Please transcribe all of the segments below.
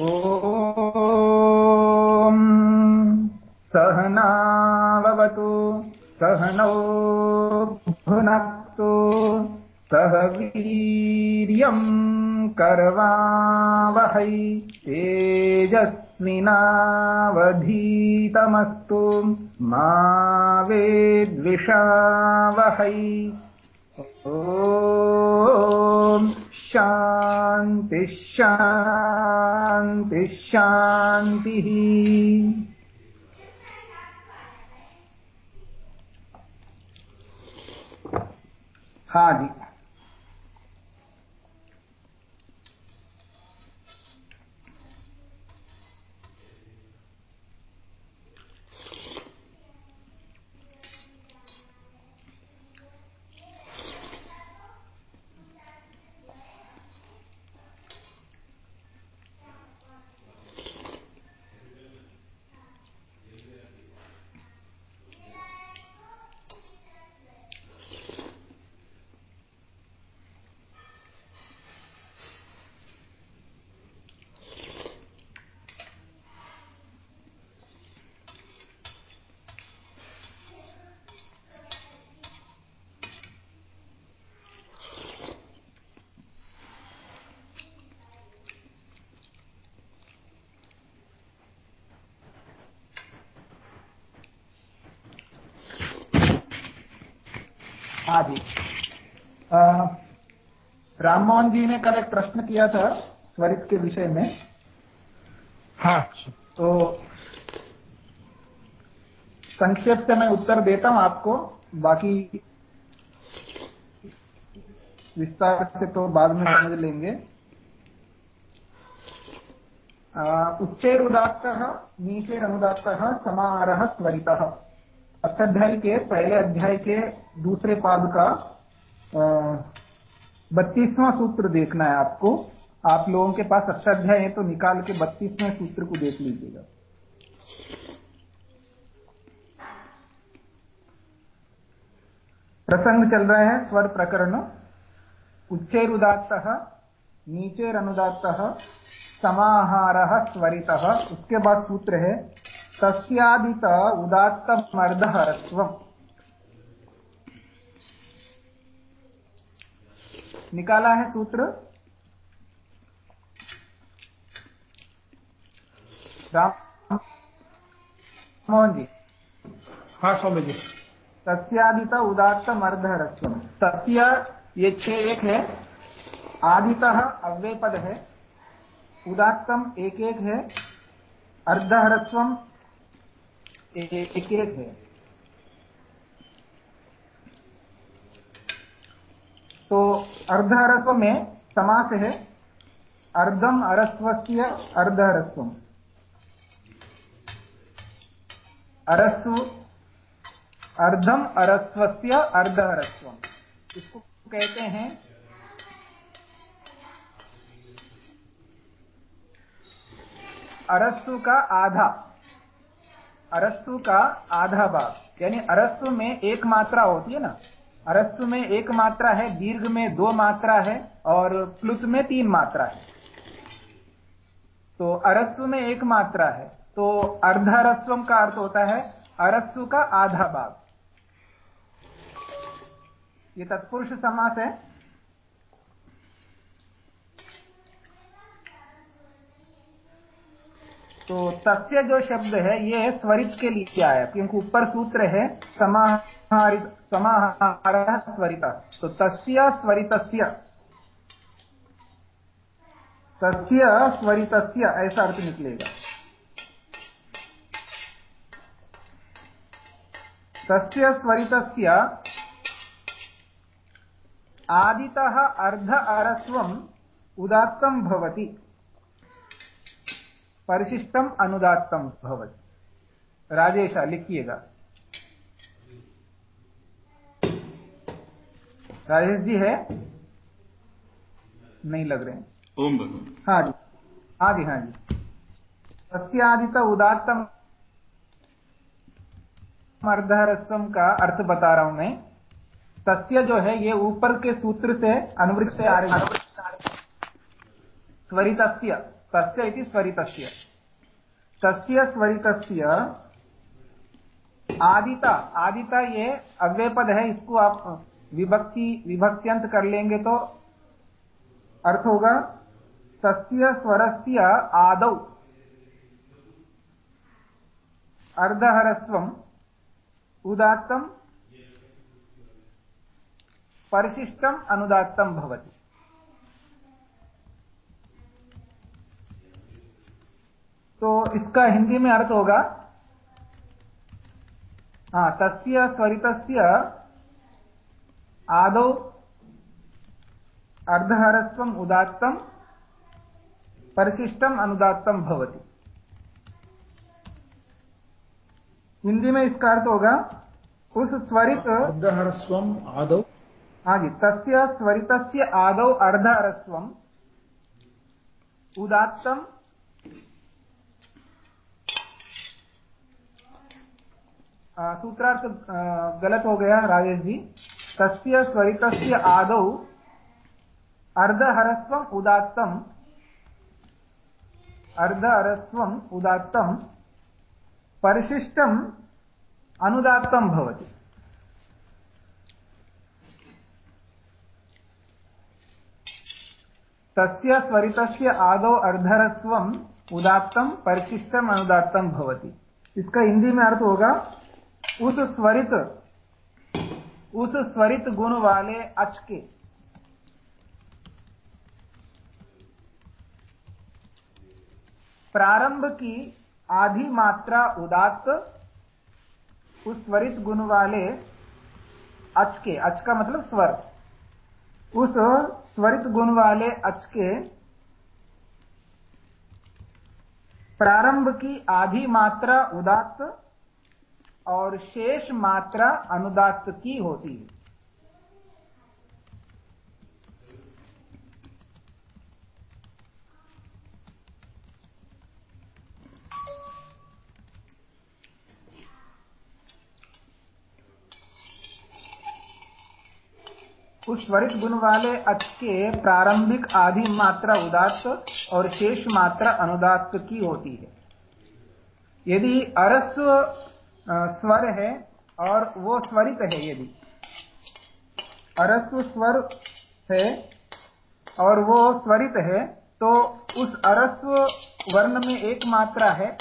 ॐ सहनावतु सहनौ भुनक्तु सह वीर्यम् करवावहै तेजस्विनावधीतमस्तु मा वेद्विषावहै ॐ शान्तिः शान्तिः शान्तिः। हाँ जी राम मोहन जी ने कल एक प्रश्न किया था स्वरित के विषय में। हाँ। तो संक्षेप से मैं उत्तर देता हूँ आपको बाकी विस्तार से तो बाद में समझ लेंगे। उच्चेरुदात्त नीचेरुदात्त समाहार स्वरित। अष्टाध्याय के पहले अध्याय के दूसरे पाद का बत्तीसवां सूत्र देखना है आपको। आप लोगों के पास अष्टाध्याय है तो निकाल के बत्तीसवें सूत्र को देख लीजिएगा। प्रसंग चल रहा है, स्वर प्रकरण। उच्चेरुदात्त, नीचेरनुदात्त, समाहार स्वरित उसके बाद सूत्र है, तस्यादित उदात्त मर्दहरस्व निकाला है सूत्र। राम मोहन जी। हाँ स्वामी जी। तस्यादित उदात्त मर्दहरस्व तस्य ये छह एक है। आदित अव्यय पद है। उदात्तम एक एक है। अर्धहरस्वम एक एक है। तो अर्धहरस्व में समास है अर्धम अरस्वस्य अर्धहरस्वम। अरस्व, अर्धम अरस्वस्य अर्धहरस्वम। इसको कहते हैं अरस्सु का आधा। अरस्सु का आधा भाग। यानी अरस्व में एक मात्रा होती है ना? अरस्सु में एक मात्रा है, दीर्घ में दो मात्रा है और प्लुत में तीन मात्रा है। तो अरस्व में एक मात्रा है। तो अर्धरस्वम का अर्थ होता है अरस्व का आधा भाग। ये तत्पुरुष समास है। तो तस्य जो शब्द है, ये स्वरित के लिए आया। क्योंकि ऊपर सूत्र है, समाहारित, समाहार स्वरित। तो तस्य स्वरितस्य। तस्य स्वरितस्य, ऐसा अर्थ निकलेगा। तस्य स्वरितस्य आदितः अर्ध अरस्वम् उदात्तं भवति। परिशिष्टम अनुदातम भवत। राजेशा लिखिएगा। राजेश जी है? नहीं लग रहे हैं। ओम हाँ जी। हाँ जी हाँ जी। सस्यादित उदात्तम अर्धरस्वम का अर्थ बता रहा हूँ मैं। तस्य जो है ये ऊपर के सूत्र से अनुवृत्त आ रही है। स्वरितस्य। तस्य इति स्वरितस्य। तस्य स्वरितस्य आदिता आदिता ये अव्यय पद है, इसको आप विभक्ति, विभक्त्यंत कर लेंगे तो अर्थ होगा, तस्य स्वरस्य आदौ। अर्धहरस्वम् उदात्तम् परिशिष्टम् अनुदात्तम् भवति। तो इसका हिंदी में अर्थ होगा हाँ तस्य स्वरितस्य आदौ अर्धहरस्वम् उदात्तम् परिशिष्टम् अनुदात्तम् भवति। हिंदी में इसका अर्थ होगा उस स्वरित अर्धहरस्वम् आदौ। हाँ जी तस्य स्वरितस्य आदौ अर्धहरस्वम् उदात्तम् आ, सूत्रार्थ गलत हो गया राजेश जी। तस्य स्वरितस्य आदौ अर्धहरस्वम् उदात्तम् अर्धहरस्वम् उदात्तम्, परिशिष्टम् अनुदात्तं भवति। तस्य स्वरितस्य आदौ अर्धरस्वम् उदात्तम्, परिशिष्टम् अनुदात्तं भवति। इसका हिंदी में अर्थ होगा उस स्वरित उस स्वरित गुण वाले अच के। प्रारंभ की आधी मात्रा उदात्त, उस स्वरित गुण वाले अच के। अच का मतलब स्वर। उस स्वरित गुण वाले अच के प्रारंभ की आधी मात्रा उदात्त और शेष मात्रा अनुदात्त की होती है। उस स्वरित गुण वाले अच के प्रारंभिक आधी मात्रा उदात्त और शेष मात्रा अनुदात्त की होती है। यदि अरस्व स्वर है और वो स्वरित है यदि। अरस्व स्वर है और वो स्वरित है तो उस अरस्व वर्ण में एक मात्रा है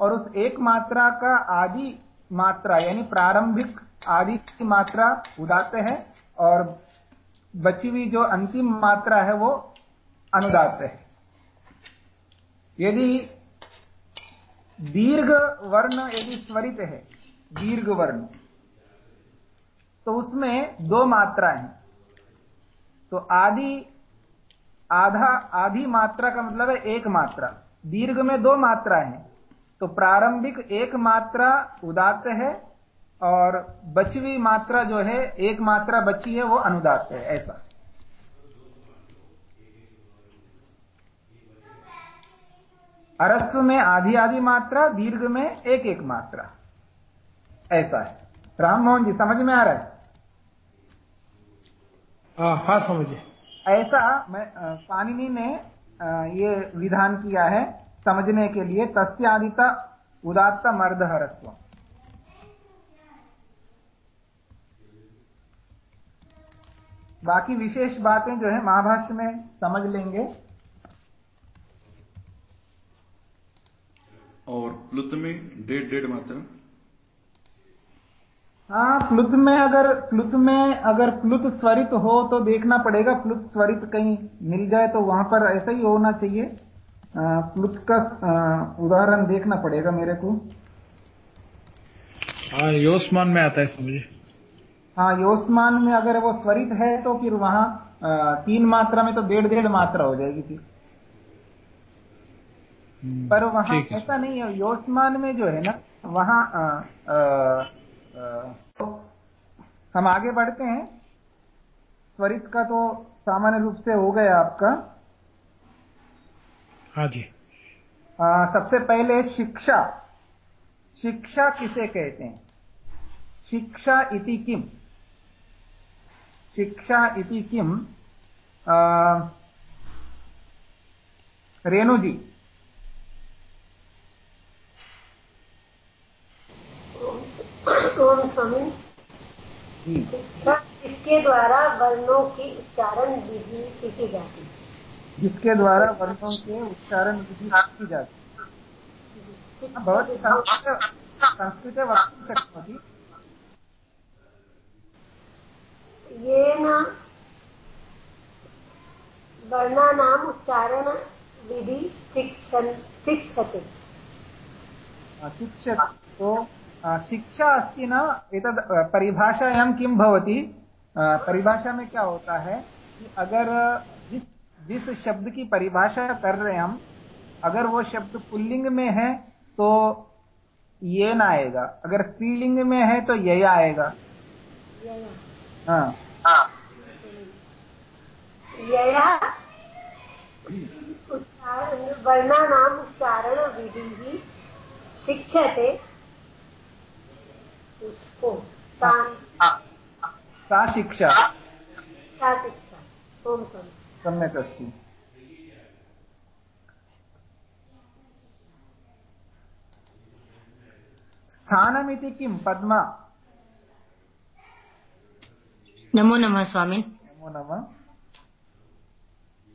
और उस एक मात्रा का आदि मात्रा, यानी प्रारंभिक आदि की मात्रा उदात है और बची हुई जो अंतिम मात्रा है वो अनुदात है। यदि दीर्घ वर्ण यदि स्वरित है दीर्घ वर्ण तो उसमें दो मात्रा है। तो आदि, आधा, आधी मात्रा का मतलब है एक मात्रा। दीर्घ में दो मात्रा है तो प्रारंभिक एक मात्रा उदात है और बचवी मात्रा जो है, एक मात्रा बची है, वो अनुदात है, ऐसा। अरस्व में आधी आधी मात्रा दीर्घ में एक एक मात्रा। ऐसा है। राम मोहन जी समझ में आ रहा है? हाँ हाँ समझिए ऐसा मैं पानिनी ने ये विधान किया है समझने के लिए तस्यादिता उदात्त मर्द हरस्व बाकी विशेष बातें जो है महाभाष्य में समझ लेंगे। और प्लुत में डेढ़ डेढ़ मात्रा। हाँ प्लुत में अगर प्लुत में अगर प्लुत स्वरित हो तो देखना पड़ेगा प्लुत स्वरित कहीं मिल जाए तो वहाँ पर ऐसा ही होना चाहिए। प्लुत का उदाहरण देखना पड़ेगा मेरे को। हाँ योस्मान में आता है समझिए। हाँ योस्मान में अगर वो स्वरित है तो फिर वहाँ तीन मात्रा में तो डेढ़ डेढ़ मात्रा हो जाएगी फिर। पर वहाँ ऐसा नहीं है योस्मान में जो है ना वहाँ आ, आ, आ, तो हम आगे बढ़ते हैं। स्वरित का तो सामान्य रूप से हो गया आपका। हाँ जी। आ, सबसे पहले शिक्षा। शिक्षा किसे कहते हैं? शिक्षा इति किम। शिक्षा इति किम रेणु जी ओम स्वामी। इसके द्वारा वर्णों की उच्चारण विधि सीखी जाती? है जिसके द्वारा वर्णों के उच्चारण विधि सीखी जाती? है भवती संस्कृते संस्कृते वक्तुं शक्नोति येन वर्णानाम् उच्चारण विधि शिक्षन् शिक्षते। शिक्षति। तो शिक्षा अस्ति न एतद् परिभाषायां किं भवति? परिभाषा में क्या होता है कि अगर जिस जिस शब्द की परिभाषा कर रहे हम अगर वो शब्द पुल्लिंग में है तो ये ना आएगा। अगर स्त्रीलिंग में है तो ये आएगा। हाँ। यया उच्चारण वर्णानाम् उच्चारण विधि शिक्षते। उसको तान् सा शिक्षा। सा। शिक्षा। ओम स्वामी सम्यक् अस्ति। स्थानमिति किं? पद्मा। नमो नमः स्वामिन् नमो नमः।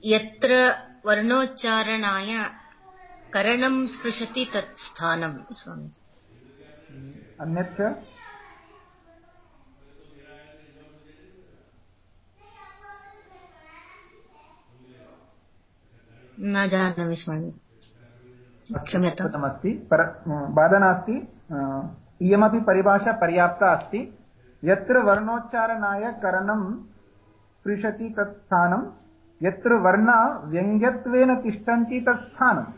यत्र वर्णोच्चारणाय करणं स्पृशति तत् स्थानं स्वामी अन्यच्च न जानामि स्वामी क्षम्यताम्। कृतमस्ति पर बाधा नास्ति। अ, इयमपि परिभाषा पर्याप्ता अस्ति। यत्र वर्णोच्चारणाय करणं स्पृशति तत् स्थानं यत्र वर्णा व्यङ्ग्यत्वेन तिष्ठन्ति तत् स्थानं।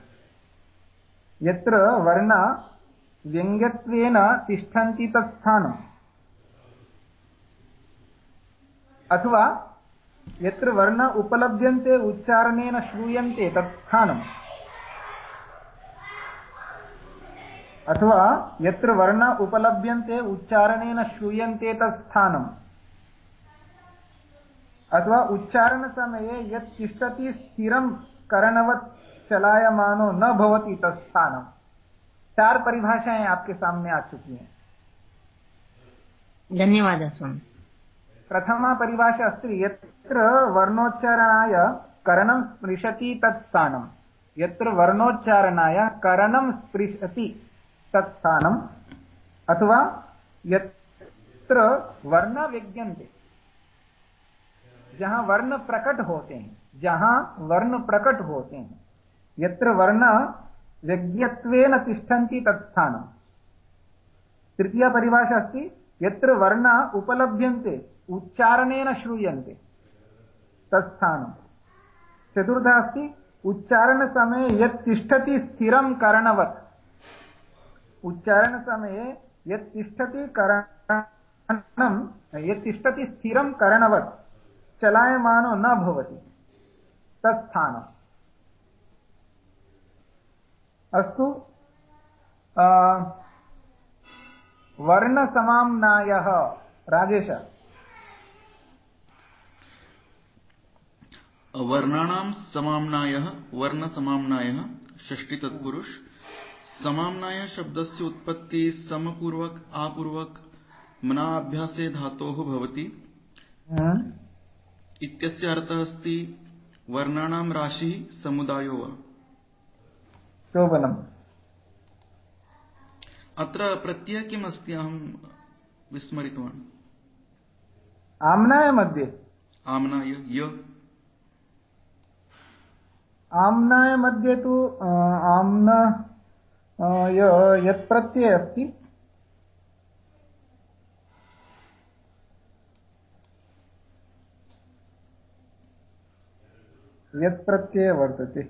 यत्र वर्णा व्यङ्ग्यत्वेन तिष्ठन्ति तत् स्थानम् अथवा यत्र वर्ण उपलभ्यन्ते, उच्चारणेन श्रूयन्ते तत् स्थानम्। अथवा यत्र वर्ण उपलभ्यन्ते, उच्चारणेन श्रूयन्ते तत् स्थानम्। अथवा उच्चारणसमये यत् तिष्ठति स्थिरं करणवत् चलायमानो न भवति तत् स्थानम्। चार परिभाषाएँ आपके सामने आ चुकी हैं। धन्यवाद, स्वामी। प्रथमा परिभाषा अस्ति यत्र वर्णोच्चारणाय करणं स्पृशति तत् स्थानम् यत्र वर्णोच्चारणाय करणं स्पृशति तत् स्थानम् अथवा यत्र वर्ण विज्ञन्ते जहाँ वर्ण प्रकट होते हैं, जहाँ वर्ण प्रकट होते हैं, यत्र वर्ण व्यज्ञत्वेन तिष्ठन्ति तत् स्थानम् तृतीया परिभाषा अस्ति, यत्र वर्णा उपलभ्यन्ते उच्चारणेन श्रूयन्ते। तत् स्थानम् अस्ति, उच्चारणसमये यत् तिष्ठति स्थिरं करणवत्। उच्चारणसमये यत् तिष्ठति करणं, यत् तिष्ठति स्थिरं करणवत्, चलायमानो न भवति। तत् स्थानम् अस्तु वर्णसमाम्नायः, राजेश। वर्णानां समाम्नायः वर्णसमाम्नायः षष्ठी तत्पुरुष समाम्नाय शब्दस्य उत्पत्ति समपूर्वक आपूर्वक मनाभ्यासे धातोः भवति। इत्यस्य अर्थः अस्ति वर्णानां राशिः समुदायो वा। शोभनम् अत्र प्रत्ययः किम् अस्ति अहं विस्मरितवान्? आम्नाय मध्ये। आम्नाय य। आम्नाय मध्ये तु आम्न य- यत् प्रत्यय अस्ति? यत् प्रत्यय वर्तते।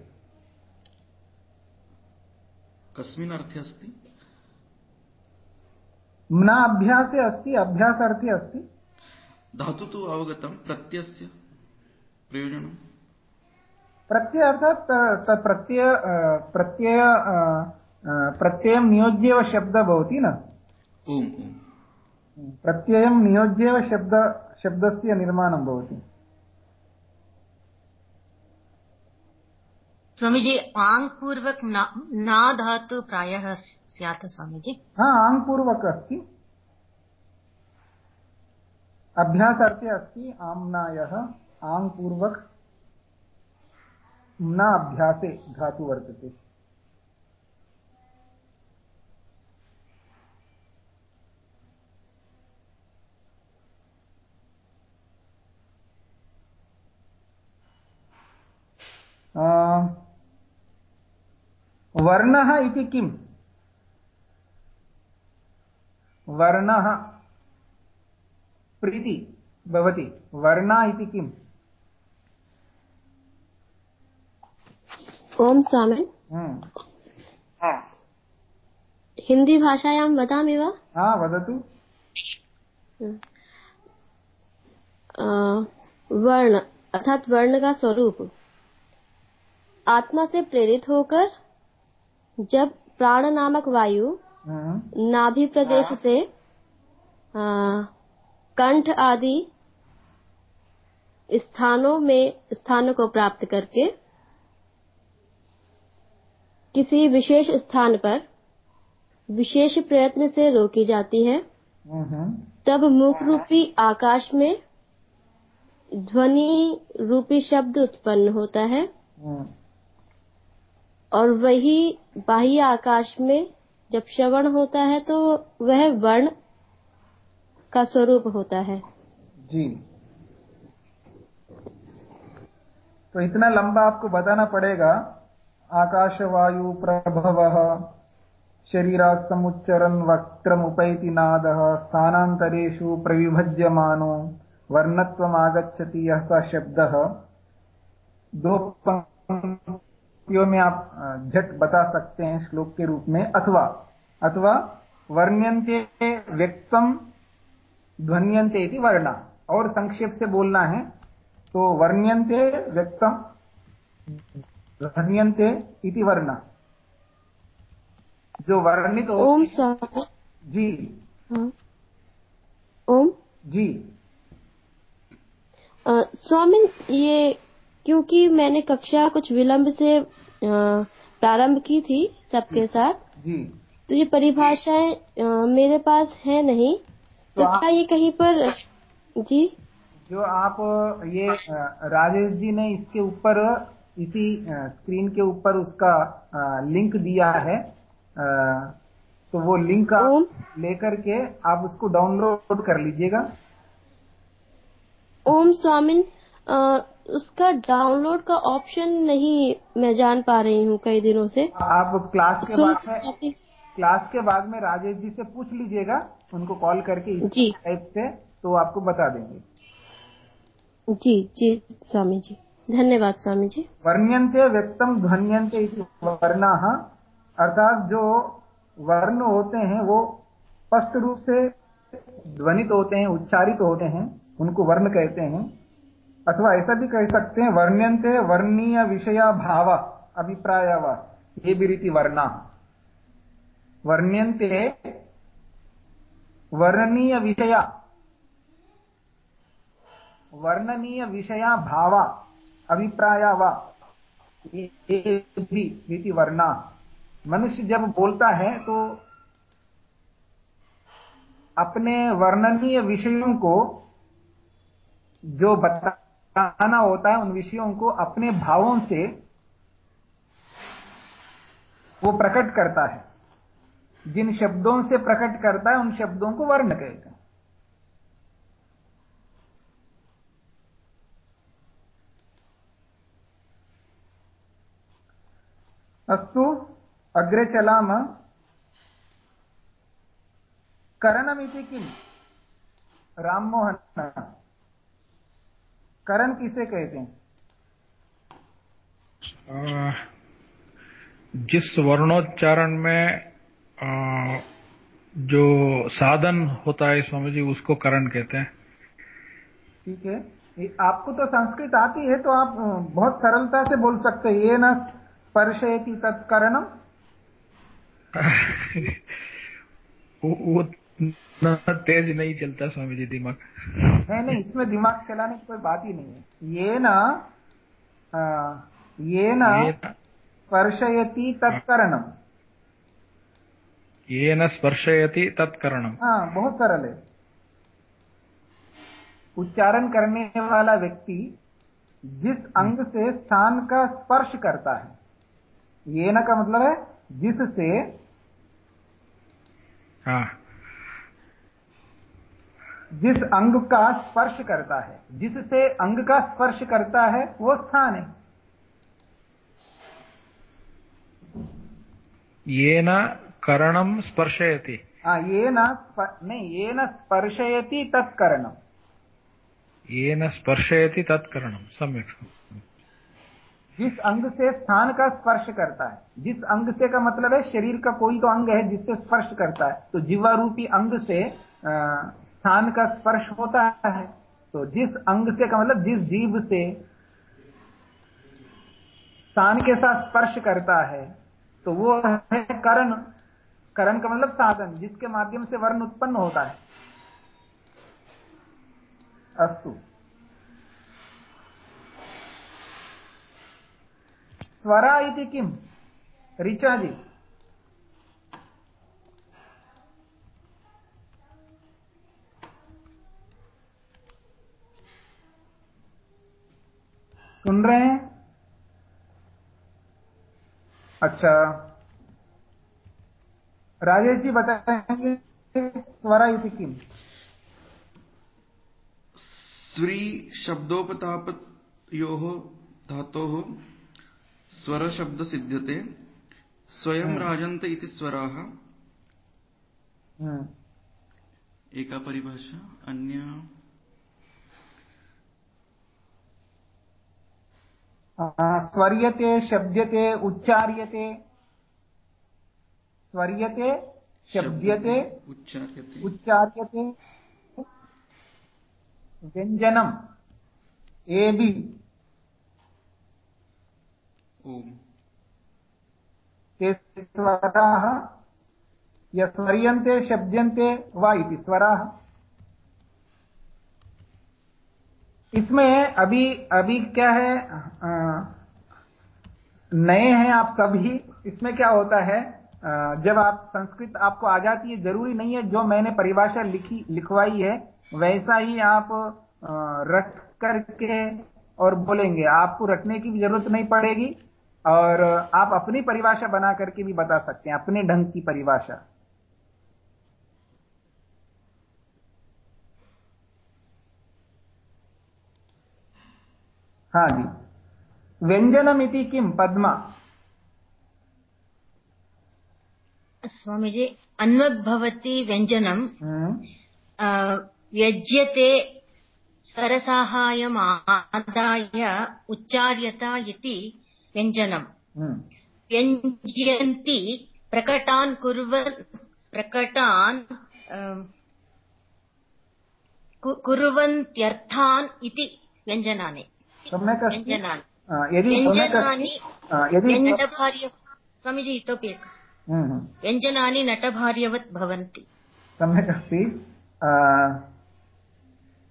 कस्मिन् अर्थे अस्ति? म्ना अभ्यासे अस्ति अभ्यासार्थे अस्ति। धातु तु अवगतं प्रत्ययस्य प्रयोजनं। प्रत्यय अर्थात् त- त- प्रत्यय प्रत्यय प्रत्ययं नियोज्येव शब्दः भवति न? प्रत्ययं नियोज्येव शब्द शब्दस्य निर्माणं भवति। स्वामी जी आङ् पूर्वक न न धातु प्रायः स्यात् स्वामी जी हा आङ्पूर्वक अस्ति। अभ्यासार्थे अस्ति आम्नायः आङ्पूर्वक। न अभ्यासे धातु वर्तते। वर्णः इति किम्? वर्णः प्रीति भवति। वर्णा इति किम्? ओम स्वामी। हम्म। हिंदी भाषायां वदामि वा? हा वदतु। अ, वर्ण अर्थात वर्ण का स्वरूप। आत्मा से प्रेरित होकर जब प्राण नामक वायु हम्म। नाभि प्रदेश से कंठ आदि स्थानों में स्थानों को प्राप्त करके किसी विशेष स्थान पर विशेष प्रयत्न से रोकी जाती है। तब मुख रूपी आकाश में ध्वनि रूपी शब्द उत्पन्न होता है हम्म। और वही बाह्य आकाश में जब श्रवण होता है तो वह वर्ण का स्वरूप होता है जी तो इतना लंबा आपको बताना पड़ेगा आकाश वायु प्रभव शरीरात् समुच्चरन् वक्त्रमुपैति नादः, स्थानान्तरेषु प्रविभज्यमानो, वर्णत्वमागच्छति यः स शब्दः। दो पंक्तियों में आप झट बता सकते हैं श्लोक के रूप में अथवा अथवा वर्ण्यन्ते व्यक्तम ध्वन्यन्ते इति वर्णा। और संक्षेप से बोलना है तो वर्ण्यन्ते व्यक्तम ध्वन्यन्ते इति वर्णा। जो वर्णित ओम स्वामी जी। हाँ। ओम। जी। स्वामी ये क्योंकि मैंने कक्षा कुछ विलंब से प्रारंभ की थी सबके साथ जी। तो ये परिभाषाएँ मेरे पास है नहीं। तो तो क्या ये कहीं पर जी? जो आप ये राजेश जी ने इसके ऊपर इसी स्क्रीन के ऊपर उसका लिंक दिया है। तो वो लिंक आप लेकर के आप उसको डाउनलोड कर लीजिएगा। ओम स्वामिन अ, उसका डाउनलोड का ऑप्शन नहीं मैं जान पा रही हूँ कई दिनों से। आप क्लास के बाद में क्लास के बाद में राजेश जी से पूछ लीजिएगा उनको कॉल करके इस टाइप से तो आपको बता देंगे। जी जी स्वामी जी। धन्यवाद स्वामी जी वर्ण्यंते व्यक्तम ध्वन्यंते वर्णाः। अर्थात जो वर्ण होते हैं, वो स्पष्ट रूप से ध्वनित होते हैं, उच्चारित होते हैं, उनको वर्ण कहते हैं। अथवा ऐसा भी कह सकते हैं, वर्ण्यन्ते वर्णीय विषया भाव, अभिप्राय, ये भी रीति वर्णा। वर्ण्यन्ते वर्णनीय विषया वर्णनीय विषया भावा। अभिप्राया व। वर्णा। मनुष्य जब बोलता है तो अपने वर्णनीय विषयों को जो बताना होता है, उन विषयों को अपने भावों से वो प्रकट करता है। जिन शब्दों से प्रकट करता है, उन शब्दों को वर्ण कहते हैं। अस्तु अग्रे चलामः। करणमिति किम्? राममोहन। करण किसे कहते हैं? जिस वर्णोच्चारण में जो साधन होता है स्वामी जी उसको करण कहते हैं। ठीक है। आपको तो संस्कृत आती है तो आप बहुत सरलता से बोल सकते हैं। ये न स्पर्शयति तत्करणम वो, वो तेज नहीं चलता स्वामी जी दिमाग। नहीं नहीं इसमें दिमाग चलाने की कोई बात ही नहीं है। ये ना अ, ये ना ये न स्पर्शयति तत्करणम येन स्पर्शयति तत्करणम हाँ बहुत सरल है। उच्चारण करने वाला व्यक्ति जिस अंग से स्थान का स्पर्श करता है ये न का मतलब है जिससे हाँ। जिस अंग का स्पर्श करता है जिससे अंग का स्पर्श करता है वो स्थान है। येन करणम स्पर्शयति। हाँ ये न नहीं ये न स्पर्शयति तत्करणम येन स्पर्शयति तत्करणम सम्यक। जिस अंग से स्थान का स्पर्श करता है, जिस अंग से का मतलब है शरीर का कोई तो अंग है जिससे स्पर्श करता है। तो जीवा रूपी अंग से स्थान का स्पर्श होता है। तो जिस अंग से का मतलब जिस जीव से स्थान के साथ स्पर्श करता है तो वो है करण। करण का मतलब साधन, जिसके माध्यम से वर्ण उत्पन्न होता है। अस्तु। स्वरा इति किम? ऋचा जी सुन रहे हैं? अच्छा। राजेश जी बताएँगे स्वरा इति किम? श्री स्वी शब्दोपतापयोः धातोः स्वरशब्द सिद्ध्यते स्वयं राजन्त इति स्वराः। हम्म एका परिभाषा अन्य। स्वर्यते शब्द्यते उच्चार्यते। स्वर्यते शब्द्यते उच्चार्यते। उच्चार्यते। व्यञ्जनम् एबि। ते स्वराः यस्वर्यन्ते शब्द्यन्ते वा इति स्वराः। इसमें अभी अभी क्या है? नए हैं आप सभी। इसमें क्या होता है? जब आप संस्कृत आपको आ जाती है, ज़रूरी नहीं है जो मैंने परिभाषा लिखी, लिखवाई है, वैसा ही आप रट करके और बोलेंगे। आपको रटने की भी ज़रूरत नहीं पड़ेगी। और आप अपनी परिभाषा बना करके भी बता सकते हैं अपने ढंग की परिभाषा। हाँ जी। व्यञ्जनमिति किं पद्मा? स्वामीजी अन्वद्भवति व्यञ्जनम् हम्म, अ, व्यज्यते स्वरसाहाय्यम् आदाय उच्चार्यता इति व्यञ्जनम्। हम्म, व्यञ्जयन्ति प्रकटान् कुर्वन् प्रकटान् कुर्वन्त्यर्थान् इति व्यञ्जनानि। सम्यक् व्यञ्जनानि। नटभार्य स्वामीजी इतोपि एकम् हम्म, हम्म, व्यञ्जनानि नटभार्यवत् भवन्ति। सम्यक् अस्ति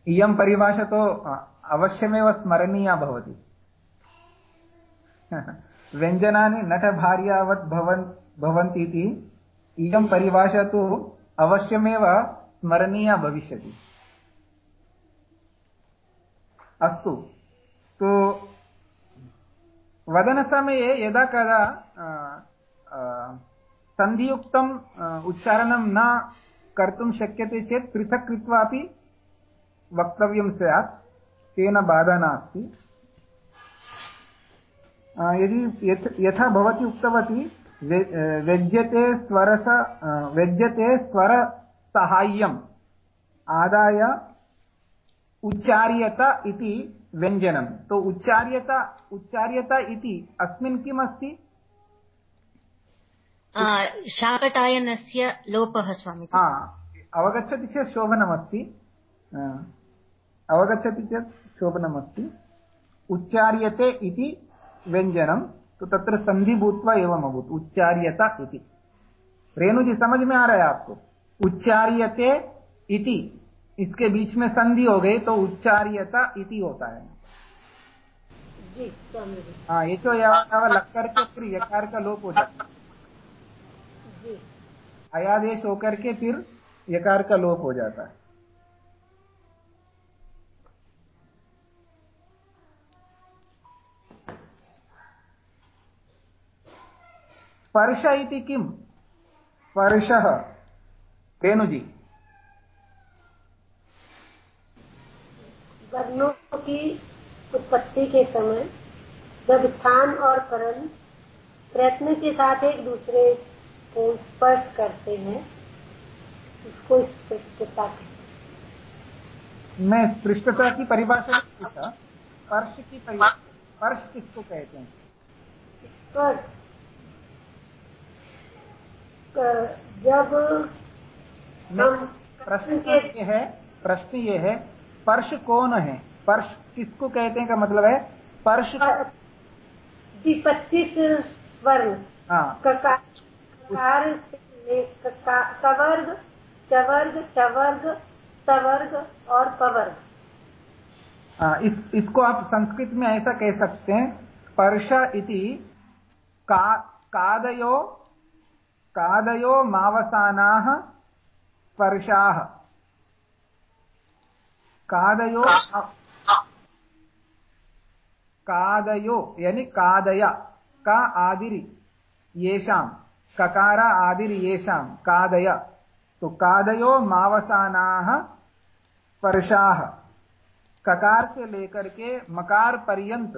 इयं परिभाषा तु अवश्यमेव स्मरणीया भवति। व्यञ्जनानि नटभार्यावत् भवन् भवन्ति इति इयं परिभाषा तु अवश्यमेव स्मरणीया भविष्यति। अस्तु। तो वदनसमये यदा कदा सन्धियुक्तम् उच्चारणं न कर्तुं शक्यते चेत् पृथक् कृत्वा अपि वक्तव्यं स्यात्, तेन बाधा नास्ति। यदि यथ- भवती उक्तवती व्य- व्यज्यते स्वरस व्यज्यते स्वरसाहाय्यम् आदाय उच्चार्यत इति व्यञ्जनम्। तो उच्चार्यत उच्चार्यत इति अस्मिन् किम् अस्ति शाकटायनस्य लोपः स्वामीजी। हा अवगच्छति चेत् शोभनमस्ति। अवगच्छति चेत् शोभनमस्ति। उच्चार्यते इति व्यञ्जनं तो तत्र सन्धि भूत्वा एवम् अभूत्। उच्चार्यत इति। रेणु जी समझ में आ रहा है आपको? उच्चार्यते इति। इसके बीच में संधि हो गई तो उच्चार्यता इति होता है। हाँ ये तो यावा लग करके फिर यकार का लोप हो जाता है। अयादेश होकर के फिर यकार का लोप हो जाता है। स्पर्श इति किम? स्पर्श। तेनु जी वर्णों की उत्पत्ति के समय जब स्थान और करण प्रयत्न के साथ एक दूसरे को स्पर्श करते हैं उसको स्पष्टता कहते मैं स्पृष्टता की परिभाषा स्पर्श की परिभाषा स्पर्श किसको कहते हैं? स्पर्श। क- जब प्रश्न ये है प्रश्न ये है स्पर्श कौन है? स्पर्श किसको कहते हैं का मतलब है? स्पर्श जी पच्चीस वर्ण। हाँ। कका- ककार कवर्ग चवर्ग चवर्ग सवर्ग और पवर्ग। हाँ, इस इसको आप संस्कृत में ऐसा कह सकते हैं स्पर्श इति का कादयो कादयो मावसानाः स्पर्शाः। कादयो कादयो यानी कादया का आदिरि येषाम ककारा आदिरि येषाम कादय तो कादयो मावसानाः स्पर्शाः। ककार से लेकर के मकार पर्यंत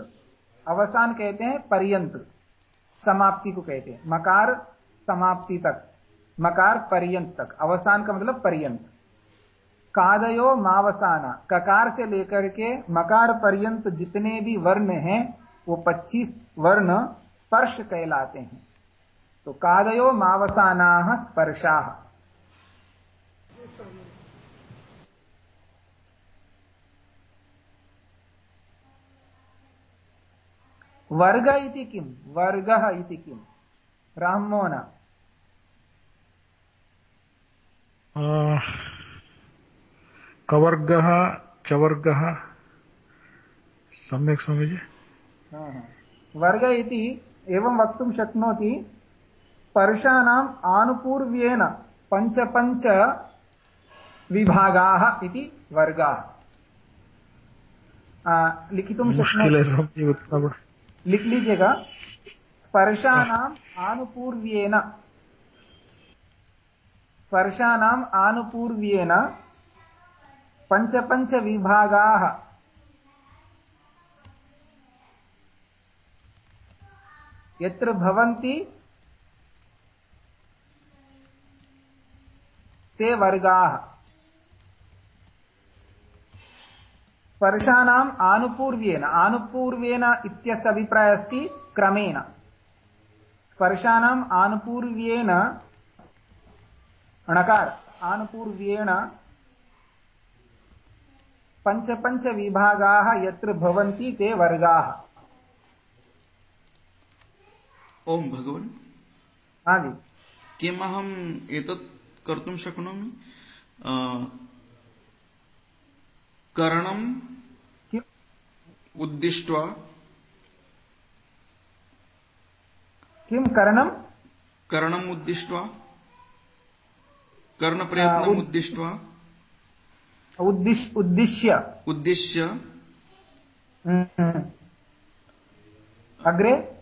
अवसान कहते हैं पर्यंत समाप्ति को कहते हैं। मकार समाप्ति तक, मकार पर्यंत तक, अवसान का मतलब पर्यंत। कादयो मावसाना, ककार से लेकर के मकार पर्यंत जितने भी वर्ण हैं, वो 25 वर्ण स्पर्श कहलाते हैं। तो कादयो मावसाना स्पर्शा। वर्ग इति किम? वर्ग इति किम? रामो न आ, कवर्गः चवर्गः सम्यक् स्वामीजि? हाँ, हाँ। वर्ग इति एवं वक्तुं शक्नोति स्पर्शानाम् आनुपूर्व्येन पञ्च पञ्च विभागाः इति वर्गाः। लिखितुं शक्नोति। लिख लीजिएगा। स्पर्शानाम् आनुपूर्व्येन स्पर्शानाम् आनुपूर्व्येन पञ्च पञ्च यत्र भवन्ति, ते वर्गाः। स्पर्शानाम् आनुपूर्व्येन आनुपूर्व्येन इत्यस्य अभिप्रायः अस्ति क्रमेण। स्पर्शानाम् आनुपूर्व्येन णकार आनुपूर्व्येण पञ्च पञ्च विभागाः यत्र भवन्ति ते वर्गाः। ओम भगवन्। हाँ जी। किम् अहम् एतत् कर्तुं शक्नोमि? करणम् उद्दिष्ट्वा। किं करणं करणम् उद्दिष्ट्वा। कर्णप्रयत्नम् उद्- उद्दिष्ट्वा। उद्दिश् उद्दिश्य। उद्दिश्य। हम्म। अग्रे?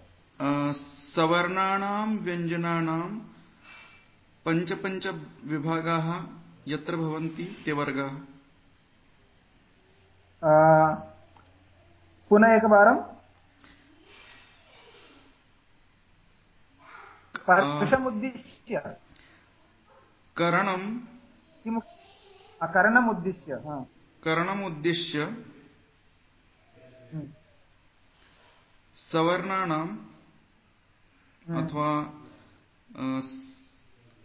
सवर्णानां व्यञ्जनानां पञ्च पञ्च विभागाः यत्र भवन्ति ते वर्गाः। पुनः एकवारं। स्पर्शमुद्दिश्य करणं किम् आ, करणमुद्दिश्य हा करणमुद्दिश्य हम्म। हम्म। अथवा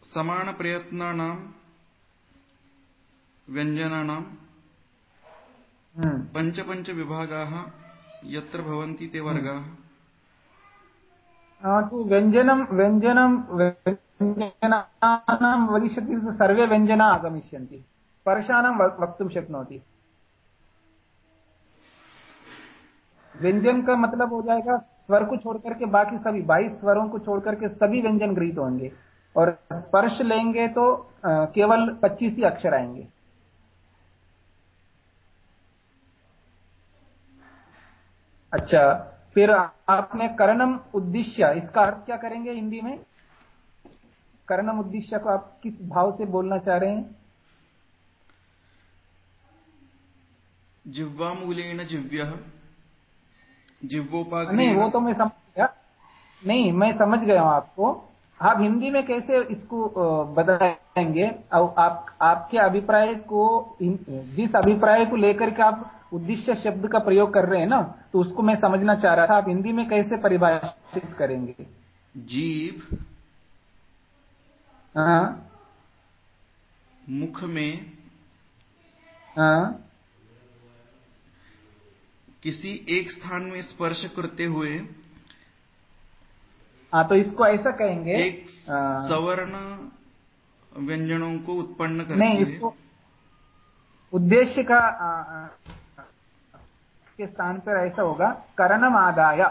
समानप्रयत्नानां व्यञ्जनानां हम्म। पञ्च पञ्च विभागाः यत्र भवन्ति ते वर्गाः व्यञ्जनं व्यञ्जनं व्यञ्जनानां वदिष्यति सर्वे व्यञ्जना आगमिष्यन्ति स्पर्शानां वक्- वक्तुं शक्नोति व्यंजन का मतलब हो जाएगा स्वर को छोड़ करके बाकी सभी बाईस स्वरों को छोड़ करके सभी व्यंजन गृहित होंगे और स्पर्श लेंगे तो केवल पच्चीस ही अक्षर आएँगे अच्छा फिर आपने करणम उद्देश्य इसका अर्थ क्या करेंगे हिंदी में? करणम उद्देश्य को आप किस भाव से बोलना चाह रहे हैं? जिह्वा मूलेन जिव्य जिव्वोपाग्र नहीं वो तो मैं समझ गया। नहीं मैं समझ गया हूँ आपको। आप हिंदी में कैसे इसको बताएँगे? और आप आपके अभिप्राय को जिस अभिप्राय को लेकर के आप उद्देश्य शब्द का प्रयोग कर रहे हैं ना तो उसको मैं समझना चाह रहा था आप हिंदी में कैसे परिभाषित करेंगे? जीव हाँ। मुख में हाँ। किसी एक स्थान में स्पर्श करते हुए हाँ तो इसको ऐसा कहेंगे एक सवर्ण व्यंजनों को उत्पन्न करती नहीं इसको उद्देश्य का आ, आ, के स्थान पर ऐसा होगा, करणम आदाय।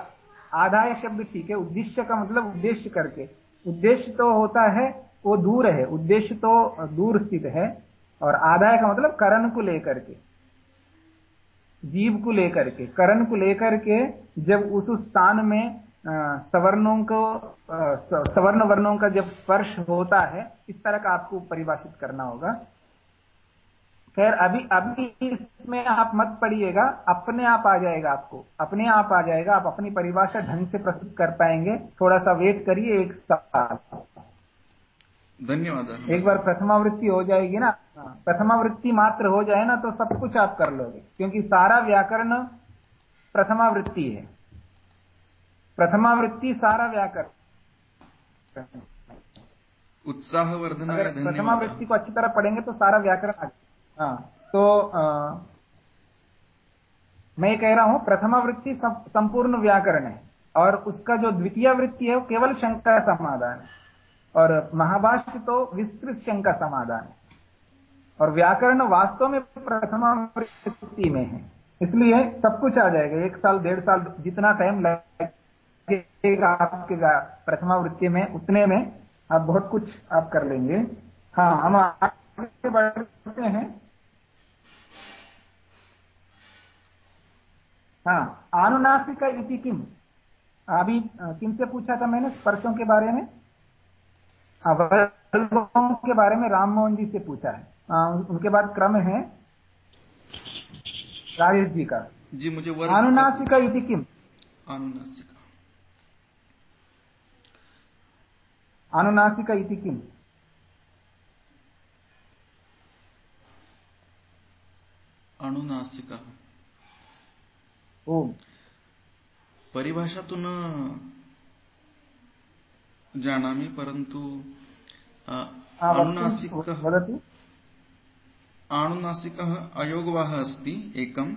आदाय शब्द ठीक है, उद्देश्य का मतलब उद्देश्य करके। उद्देश्य तो होता है, वो दूर है। उद्देश्य तो दूर स्थित है, और आदाय का मतलब करण को लेकर के, जीव को लेकर के। करण को लेकर के जब उस स्थान में सवर्णों को सवर्ण वर्णों का जब स्पर्श होता है, इस तरह का आपको परिभाषित करना होगा। खैर अभी अभी इसमें आप मत पढ़िएगा अपने आप आ जाएगा आपको। अपने आप आ जाएगा आप अपनी परिभाषा ढंग से प्रस्तुत कर पाएँगे। थोड़ा सा वेट करिए एक साल। धन्यवाद एक बार प्रथमावृत्ति हो जाएगी ना? प्रथमावृत्ति मात्र हो जाए ना तो सब कुछ आप कर लोगे। क्योंकि सारा व्याकरण प्रथमावृत्ति है। प्रथमावृत्ति सारा व्याकरण। उत्साहवर्धन प्रथमावृत्ति को अच्छी तरह पढ़ेंगे तो सारा व्याकरण आ हाँ तो आ, मैं कह रहा हूँ प्रथमावृत्ति संपूर्ण व्याकरण है और उसका जो द्वितीय वृत्ति है वो केवल शंका समाधान है और महाभाष्य तो विस्तृत शंका समाधान है और व्याकरण वास्तव में प्रथमा वृत्ति में है इसलिए सब कुछ आ जाएगा एक साल डेढ़ साल जितना टाइम लगेगा आपके प्रथमा वृत्ति में उतने में आप बहुत कुछ आप कर लेंगे। हाँ हम आगे बढ़ते हैं। हाँ आनुनासिक इति किम? अभी किन से पूछा था मैंने? स्पर्शों के बारे में? वर्गों के बारे में राम मोहन जी से पूछा है। आ, उनके बाद क्रम है। राजेश जी का। जी मुझे अनुनासिका इति किम? अनुनासिका अनुनासिका इति किम? अनुनासिका ओ परिभाषा तो न जानामि परन्तु अनुनासिकः वदतु. आनुनासिकः अयोगवाः अस्ति एकम्।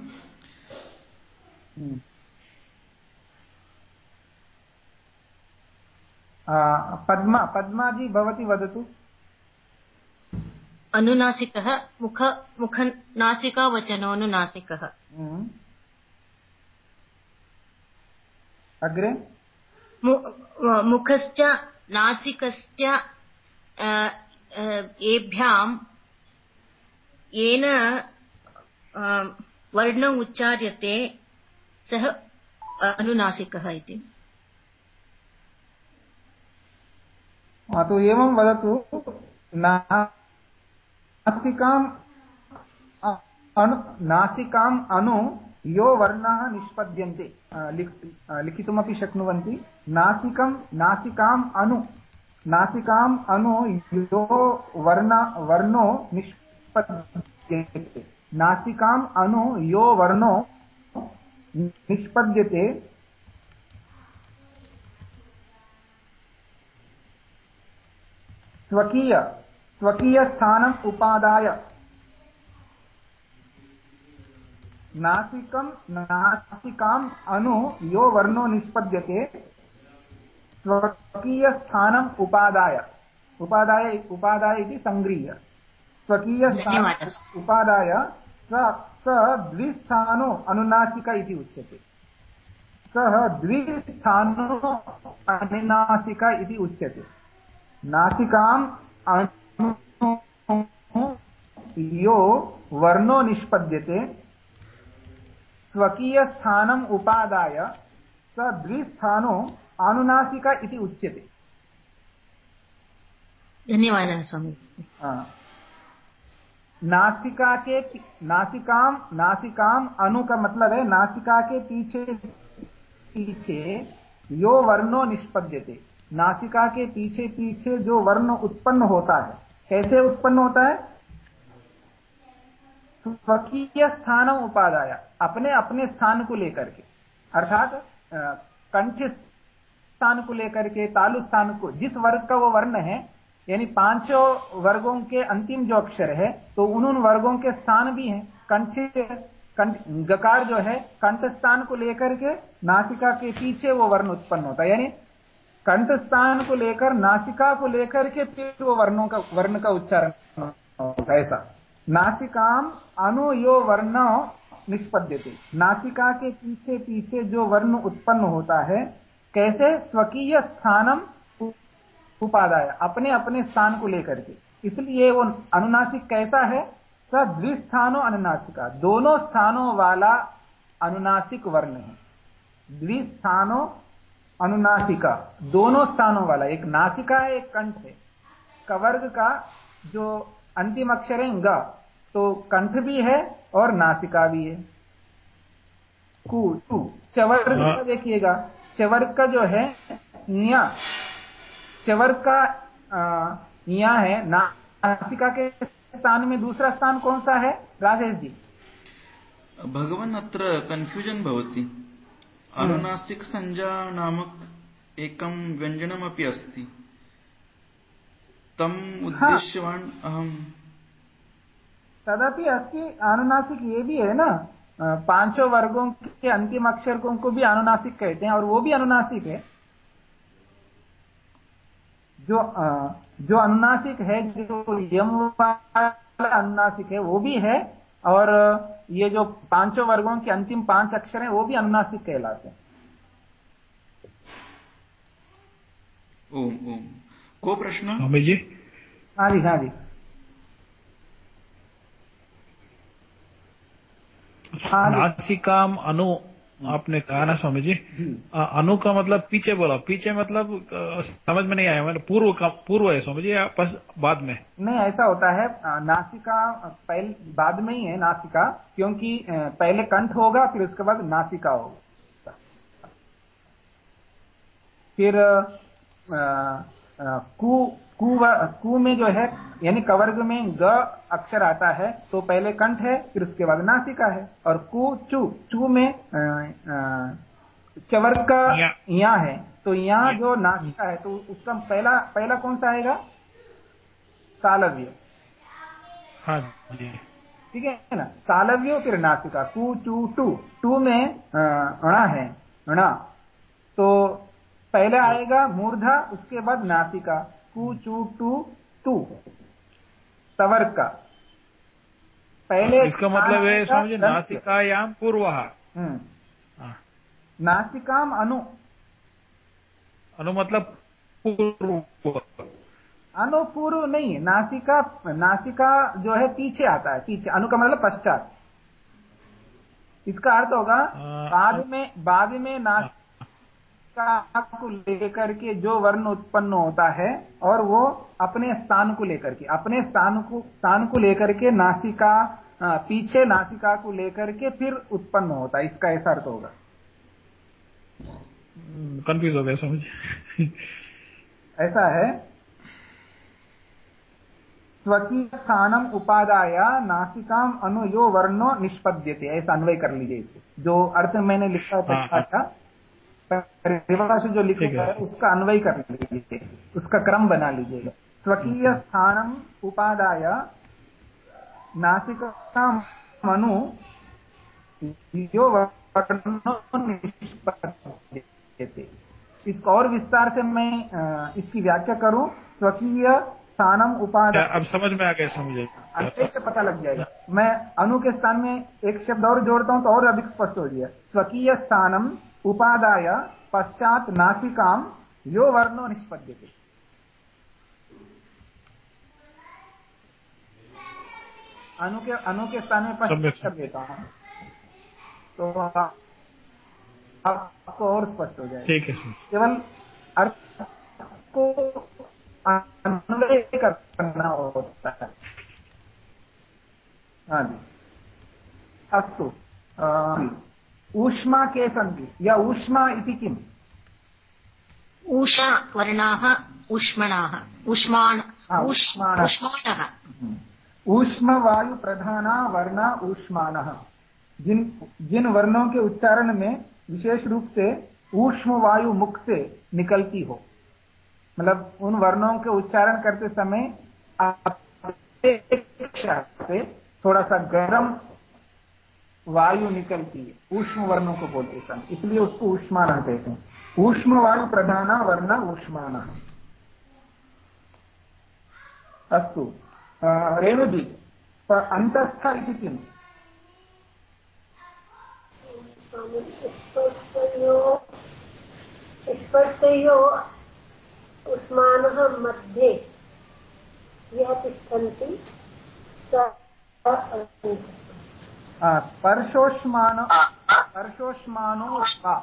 पद्मा पद्माजी भवती वदतु। अनुनासिकः मुख मुखनासिकावचनोऽनुनासिकः अग्रे? मुखश्च नासिकश्च एभ्यां येन वर्णम् उच्चार्यते सः अनुनासिकः इति। तो एवं वदतु नासिकाम् अनु नासिकाम् अनु यो वर्णाः निष्पद्यन्ते। लिखितुमपि शक्नुवन्ति। नासिकं नासिकाम् अनु नासिकाम् अनु यो वर्ण, वर्णो निष्पद्यते नासिकाम् अनु यो वर्णो निष्पद्यते। स्वकीय स्वकीयस्थानम् उपादाय। नासिकम नासिकाम अनु यो वर्णो निष्पद्यते। स्वकीय स्थानम उपादाय। उपादाय उपादाय इति संगृह्य स्वकीय उपादाय स स द्विस्थानो अनुनासिक इति उच्यते। सः द्विस्थानो अनुनासिका इति उच्यते। नासिकाम् यो वर्णो निष्पद्यते। स्वकीयस्थानम् उपादाय स द्विस्थानो अनुनासिका इति उच्यते। धन्यवादः स्वामी। नासिका के नासिकाम नासिकाम अनु का मतलब है नासिका के पीछे पीछे यो वर्णो निष्पद्यते। नासिका के पीछे पीछे जो वर्ण उत्पन्न होता है, कैसे उत्पन्न होता है? स्वकीय स्थान उपादाय, अपने अपने स्थान को लेकर के। अर्थात कंठ स्थान को लेकर के, तालु स्थान को, जिस वर्ग का वो वर्ण है, यानी पाँचों वर्गों के अंतिम जो अक्षर है तो उन उन वर्गों के स्थान भी हैं। कंठ, गकार जो है, कंठ स्थान को लेकर के नासिका के पीछे वो वर्ण उत्पन्न होता है। यानी कंठ स्थान को लेकर, नासिका को लेकर के फिर वो वर्णों का, वर्ण का उच्चारण ऐसा। नासिकाम अनु यो वर्ण निष्पद्यते। नासिका के पीछे पीछे जो वर्ण उत्पन्न होता है, कैसे? स्वकीय स्थानम उपादाय, अपने अपने स्थान को लेकर के। इसलिए वो अनुनासिक कैसा है? स द्विस्थानो अनुनासिका। दोनों स्थानों वाला अनुनासिक वर्ण है। द्विस्थानो अनुनासिका। दोनों स्थानों वाला एक नासिका है एक कंठ है। कवर्ग का जो अंतिम अक्षर है ग। तो कंठ भी है और नासिका भी है। कु टू चवर्ग का देखिएगा। चवर्ग का जो है निया चवर्ग का निया है नासिका के स्थान में दूसरा स्थान कौन सा है? राजेश जी। भगवन् अत्र कन्फ्यूजन् भवति। अनुनासिक संज्ञा नामक एकं व्यञ्जनमपि अस्ति। तम् उद्दिश्यवान् अहं तदपि अस्ति अनुनासिक ये भी है ना पाँचों वर्गों के अंतिम अक्षर को भी अनुनासिक कहते हैं और वो भी अनुनासिक है। जो जो अनुनासिक है जो यम वाला अनुनासिक है वो भी है। और ये जो पाँचों वर्गों के अंतिम पाँच अक्षर हैं वो भी अनुनासिक कहलाते हैं। ओम ओम। को प्रश्न? स्वामी जी हाँ जी। हाँ जी हाँ जी। नासिकाम अनु आपने कहा ना स्वामी जी जी अनु का मतलब पीछे बोला। पीछे मतलब समझ में नहीं आया। मतलब पूर्व का पूर्व है स्वामी जी या बस बाद में? नहीं ऐसा होता है नासिका पहले बाद में ही है नासिका क्योंकि पहले कंठ होगा फिर उसके बाद नासिका होगा। फिर अ, अ, कु कु कु में जो है यानी कवर्ग में ग अक्षर आता है तो पहले कंठ है फिर उसके बाद नासिका है। और कु चु चु में चवर्ग का या। या है। तो यहाँ जो नासिका है तो उसका पहला पहला कौन सा आएगा? तालव्य हाँ जी। ठीक है ना? तालव्यो फिर नासिका। कु चू टू। टू में अणा है अणा। तो पहले आएगा मूर्धा उसके बाद नासिका। कु चू टू तू। तवर्ग का पहले इसका मतलब है दंत। नासिकायाम पूर्व। हम्म, हाँ। नासिकाम अनु। अनु मतलब पूर्व। अनुपूर्व नहीं नासिका नासिका जो है पीछे आता है पीछे। अनु का मतलब पश्चात। इसका अर्थ होगा हाँ। बाद में बाद में नासिका को लेकर के जो वर्ण उत्पन्न होता है और वो अपने स्थान को लेकर के अपने स्थान को स्थान को लेकर के नासिका पीछे नासिका को लेकर के फिर उत्पन्न होता है। इसका ऐसा अर्थ होगा। कंफ्यूज हो गया समझ। ऐसा है। स्वकीय स्थानम उपादाय नासिकाम अनु यो वर्णो निष्पद्यते। ऐसा अन्वय कर लीजिए इसे। जो अर्थ मैंने लिखा था हाँ, हाँ। परिभाषा जो लिखा है। उसका अन्वय कर लीजिए उसका क्रम बना लीजिएगा। स्वकीय स्थानम उपादाय नासिकाम अनु यो इसको और विस्तार से मैं इसकी व्याख्या करूँ। स्वकीय स्थानम उपादाय अब समझ में आ गया स्वामी जी अच्छे से पता लग जाएगा। मैं अनु के स्थान में एक शब्द और जोड़ता हूँ तो और अधिक स्पष्ट हो गया स्वकीय स्थानम उपादाय पश्चात नासिकां यो वर्णो निष्पद्यते। अनु के अनु के स्थान में। स्पष्ट कर देता हूँ तो आपको और स्पष्ट हो जाएगा। ठीक है केवल अर्थ को अन्वय करना होता है। हाँ जी। अस्तु। ऊष्मा के सन्ति या ऊष्मा इति किम् ऊषा वर्णाः ऊष्मणाः ऊष्माण ऊष्माणः। ऊष्माणः ऊष्म वायु प्रधाना वर्ण ऊष्मानः जिन जिन वर्णों के उच्चारण में विशेष रूप से ऊष्म वायु मुख से निकलती हो मतलब उन वर्णों के उच्चारण करते समय अपेक्षा से थोड़ा सा गर्म वायु निकलती है। ऊष्म वर्णों को बोलते समय इसलिए उसको ऊष्माना कहते हैं। ऊष्म वायु प्रधाना वर्ण ऊष्माना। अस्तु। रेणुजी अंतस्थ इति किम्? स्पर्शयो उष्मानः मध्ये यः तिष्ठन्ति स्पर्शोष्मानो स्पर्शोष्मानो वा।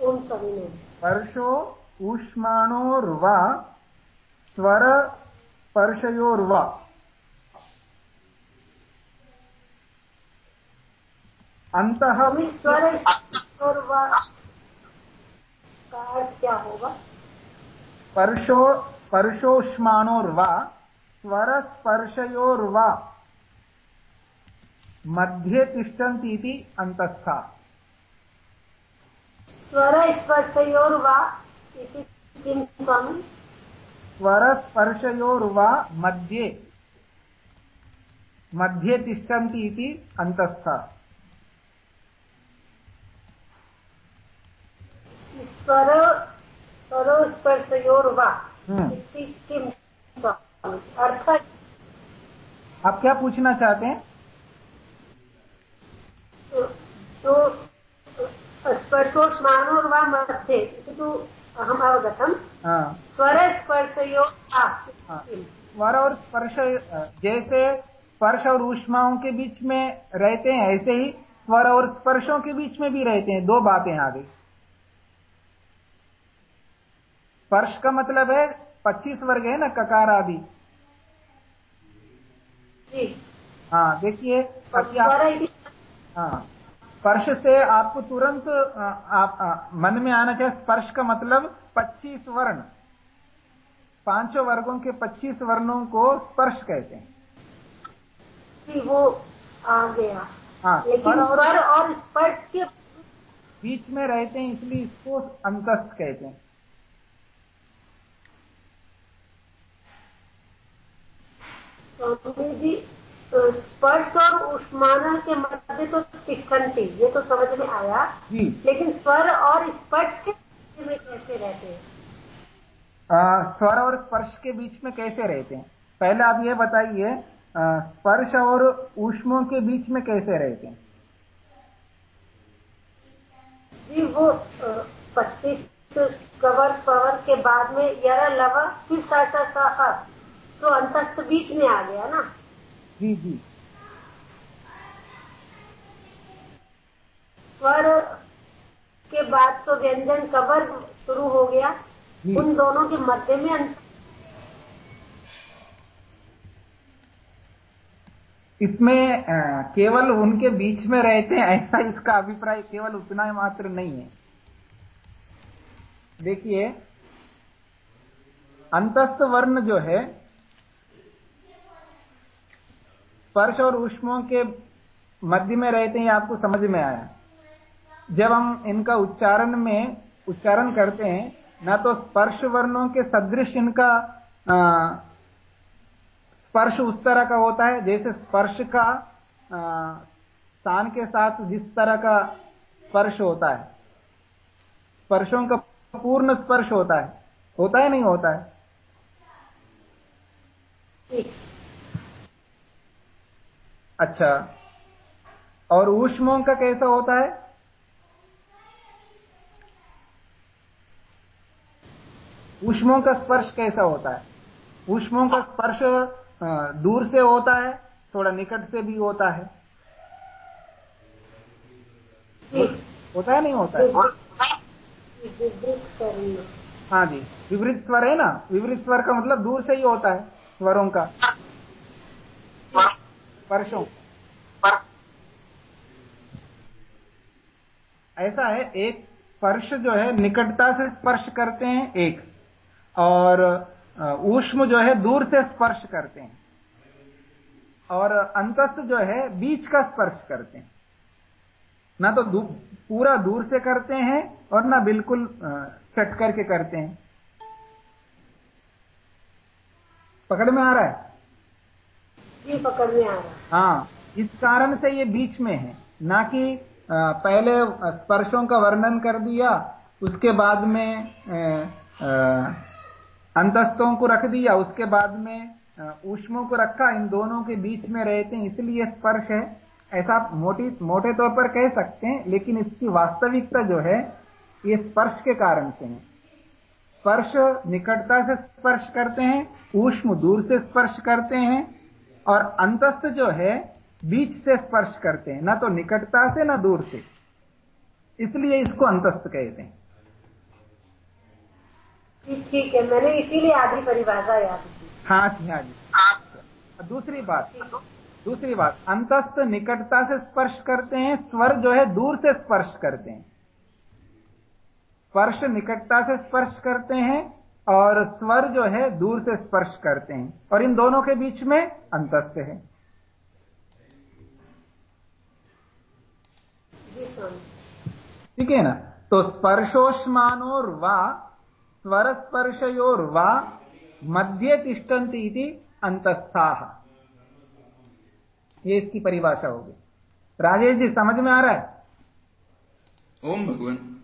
स्पर्शो ऊष्माणोर्वा स्वर स्पर्शयोर्वा अन्तः स्वर क्या होगा? स्पर्शो स्पर्शोष्माणोर्वा स्वर स्पर्शयोर्वा मध्ये तिष्ठन्ति इति अन्तस्था। स्वर स्पर्शयोर वा इति किं स्वामी स्वर स्पर्शयोर्वा मध्ये मध्ये तिष्ठन्ति इति अन्तस्था। स्वर हम्म। इति किं स्वामी आप क्या पूछना चाहते हैं? तो स्पर्शोष्माणोर वा मध्ये इति अहम् अवगतम्। स्वर हाँ। और स्पर्श जैसे स्पर्श और ऊष्माओं के बीच में रहते हैं ऐसे ही स्वर और स्पर्शों के बीच में भी रहते हैं। दो बातें आ गई स्पर्श का मतलब है 25 वर्ग है ना ककार आदि। हाँ देखिए अभी आप हाँ स्पर्श से आपको तुरंत अ, आप अ, मन में आना चाहिए। स्पर्श का मतलब 25 वर्ण। पाँचों वर्गों के 25 वर्णों को स्पर्श कहते हैं। वो आ गया। हाँ लेकिन और स्वर और स्पर्श के बीच में रहते हैं इसलिए इसको अंतस्थ कहते हैं। स्वामी जी स्पर्श और उष्माना के मध्य तो तिष्ठन्ति ये तो समझ में आया। लेकिन स्वर और स्पर्श के में कैसे रहते हैं? स्वर और स्पर्श के बीच में कैसे रहते हैं? पहले आप ये बताइए स्पर्श और ऊष्मों के बीच में कैसे रहते हैं? जी वो पच्चीस कवर पवर के बाद में यरा लवा फिर साटा सा अ, तो अंतस्थ बीच में आ गया ना? जी जी। स्वर के बाद तो व्यंजन कवर शुरू हो गया। उन दोनों के मध्य में अंत इसमें केवल उनके बीच में रहते हैं ऐसा इसका अभिप्राय केवल उतना ही मात्र नहीं है। देखिए अंतस्थ वर्ण जो है स्पर्श और ऊष्मों के मध्य में रहते हैं आपको समझ में आया। जब हम इनका उच्चारण में उच्चारण करते हैं, ना तो स्पर्श वर्णों के सदृश इनका स्पर्श उस तरह का होता है, जैसे स्पर्श का स्थान के साथ जिस तरह का स्पर्श होता है। स्पर्शों का पूर्ण स्पर्श होता है। होता है, नहीं होता है? अच्छा। और ऊष्मों का कैसा होता है? ऊष्मों का स्पर्श कैसा होता है? ऊष्मों का स्पर्श दूर से होता है, थोड़ा निकट से भी होता है। होता है, नहीं होता है? हाँ जी विवृत स्वर है ना? विवृत स्वर का मतलब दूर से ही होता है, स्वरों का। स्पर्शों ऐसा है एक स्पर्श जो है निकटता से स्पर्श करते हैं एक। और ऊष्म जो है दूर से स्पर्श करते हैं। और अंतस्थ जो है बीच का स्पर्श करते हैं। ना तो दू, पूरा दूर से करते हैं और ना बिल्कुल सट करके करते हैं। पकड़ में आ रहा है? जी पकड़ आ रहा है हाँ इस कारण से ये बीच में है। ना कि पहले स्पर्शों का वर्णन कर दिया, उसके बाद में अंतस्तों को रख दिया, उसके बाद में ऊष्मों को रखा, इन दोनों के बीच में रहते हैं इसलिए स्पर्श है। ऐसा आप मोटी, मोटे तौर पर कह सकते हैं, लेकिन इसकी वास्तविकता जो है, ये स्पर्श के कारण से है। स्पर्श निकटता से स्पर्श करते हैं, ऊष्म दूर से स्पर्श करते हैं और अंतस्थ जो है बीच से स्पर्श करते हैं। ना तो निकटता से ना दूर से। इसलिए इसको अंतस्थ कहते हैं। ठीक है। मैंने इसीलिए आधी परिभाषा याद की। हाँ जी हाँ जी। दूसरी बात। दूसरी बात। अंतस्थ निकटता से स्पर्श करते हैं स्वर जो है दूर से स्पर्श करते हैं। स्पर्श निकटता से स्पर्श करते हैं और स्वर जो है, दूर से स्पर्श करते हैं और इन दोनों के बीच में अंतस्थ है। ठीक है ना? तो स्पर्शोष्मानोर वा स्वर स्पर्शयोर वा मध्य तिष्ठन्ति अंतस्था। ये इसकी परिभाषा होगी। राजेश जी, समझ में आ रहा है? ओम भगवान।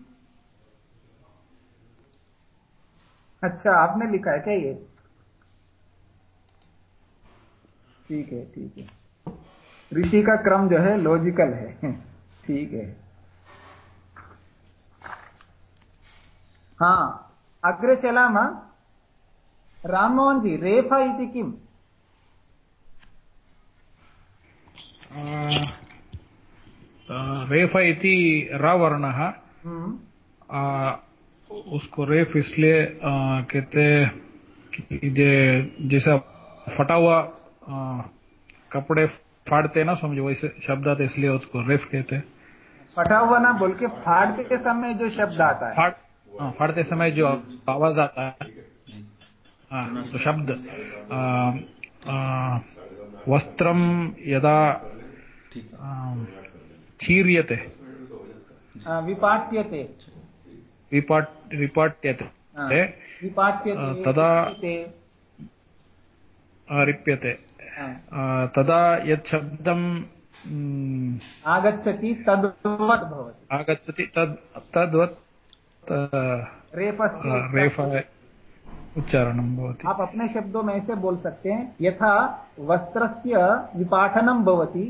अच्छा आपने लिखा है क्या ये? ठीक है ठीक है। ऋषि का क्रम जो है लॉजिकल है। ठीक है। हाँ अग्रे चलामः राममोहन जी रेफा इति किम्? रेफ इति रवर्णः। उसको रेफ इसलिए कहते जे जैसा फटा हुआ आ, कपड़े फाड़ते ना समझो वैसे शब्द आते इसलिए उसको रेफ कहते हैं। फटा हुआ ना बोल के फाड़ते के समय जो शब्द आता है। फाड़ हाँ, फाड़ते समय जो आवाज़ आता है। हाँ, तो शब्द वस्त्रम यदा चीर्यते विपाट्यते विपाट विपाट्यते विपाट्यते तदा रिप्यते तदा यत् शब्दं आगच्छति तद्वत् भवति। आगच्छति तद् तद्वत् रेफ उच्चारणं भवति। आप अपने शब्दों में ऐसे बोल सकते हैं यथा वस्त्रस्य विपाठनं भवति।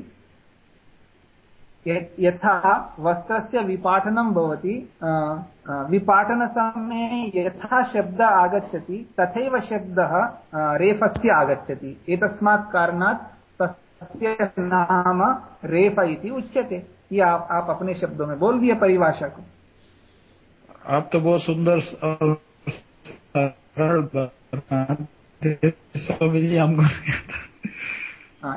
यथा वस्त्रस्य विपाठनं भवति विपाटनसमये यथा शब्द आगच्छति तथैव शब्दः रेफस्य आगच्छति। एतस्मात् कारणात् तस्य नाम रेफ इति उच्यते। ये आप, आप अपने शब्दों में बोल दिए परिभाषा को। आप तो बहुत सुंदर सरल स्वामी जी हमको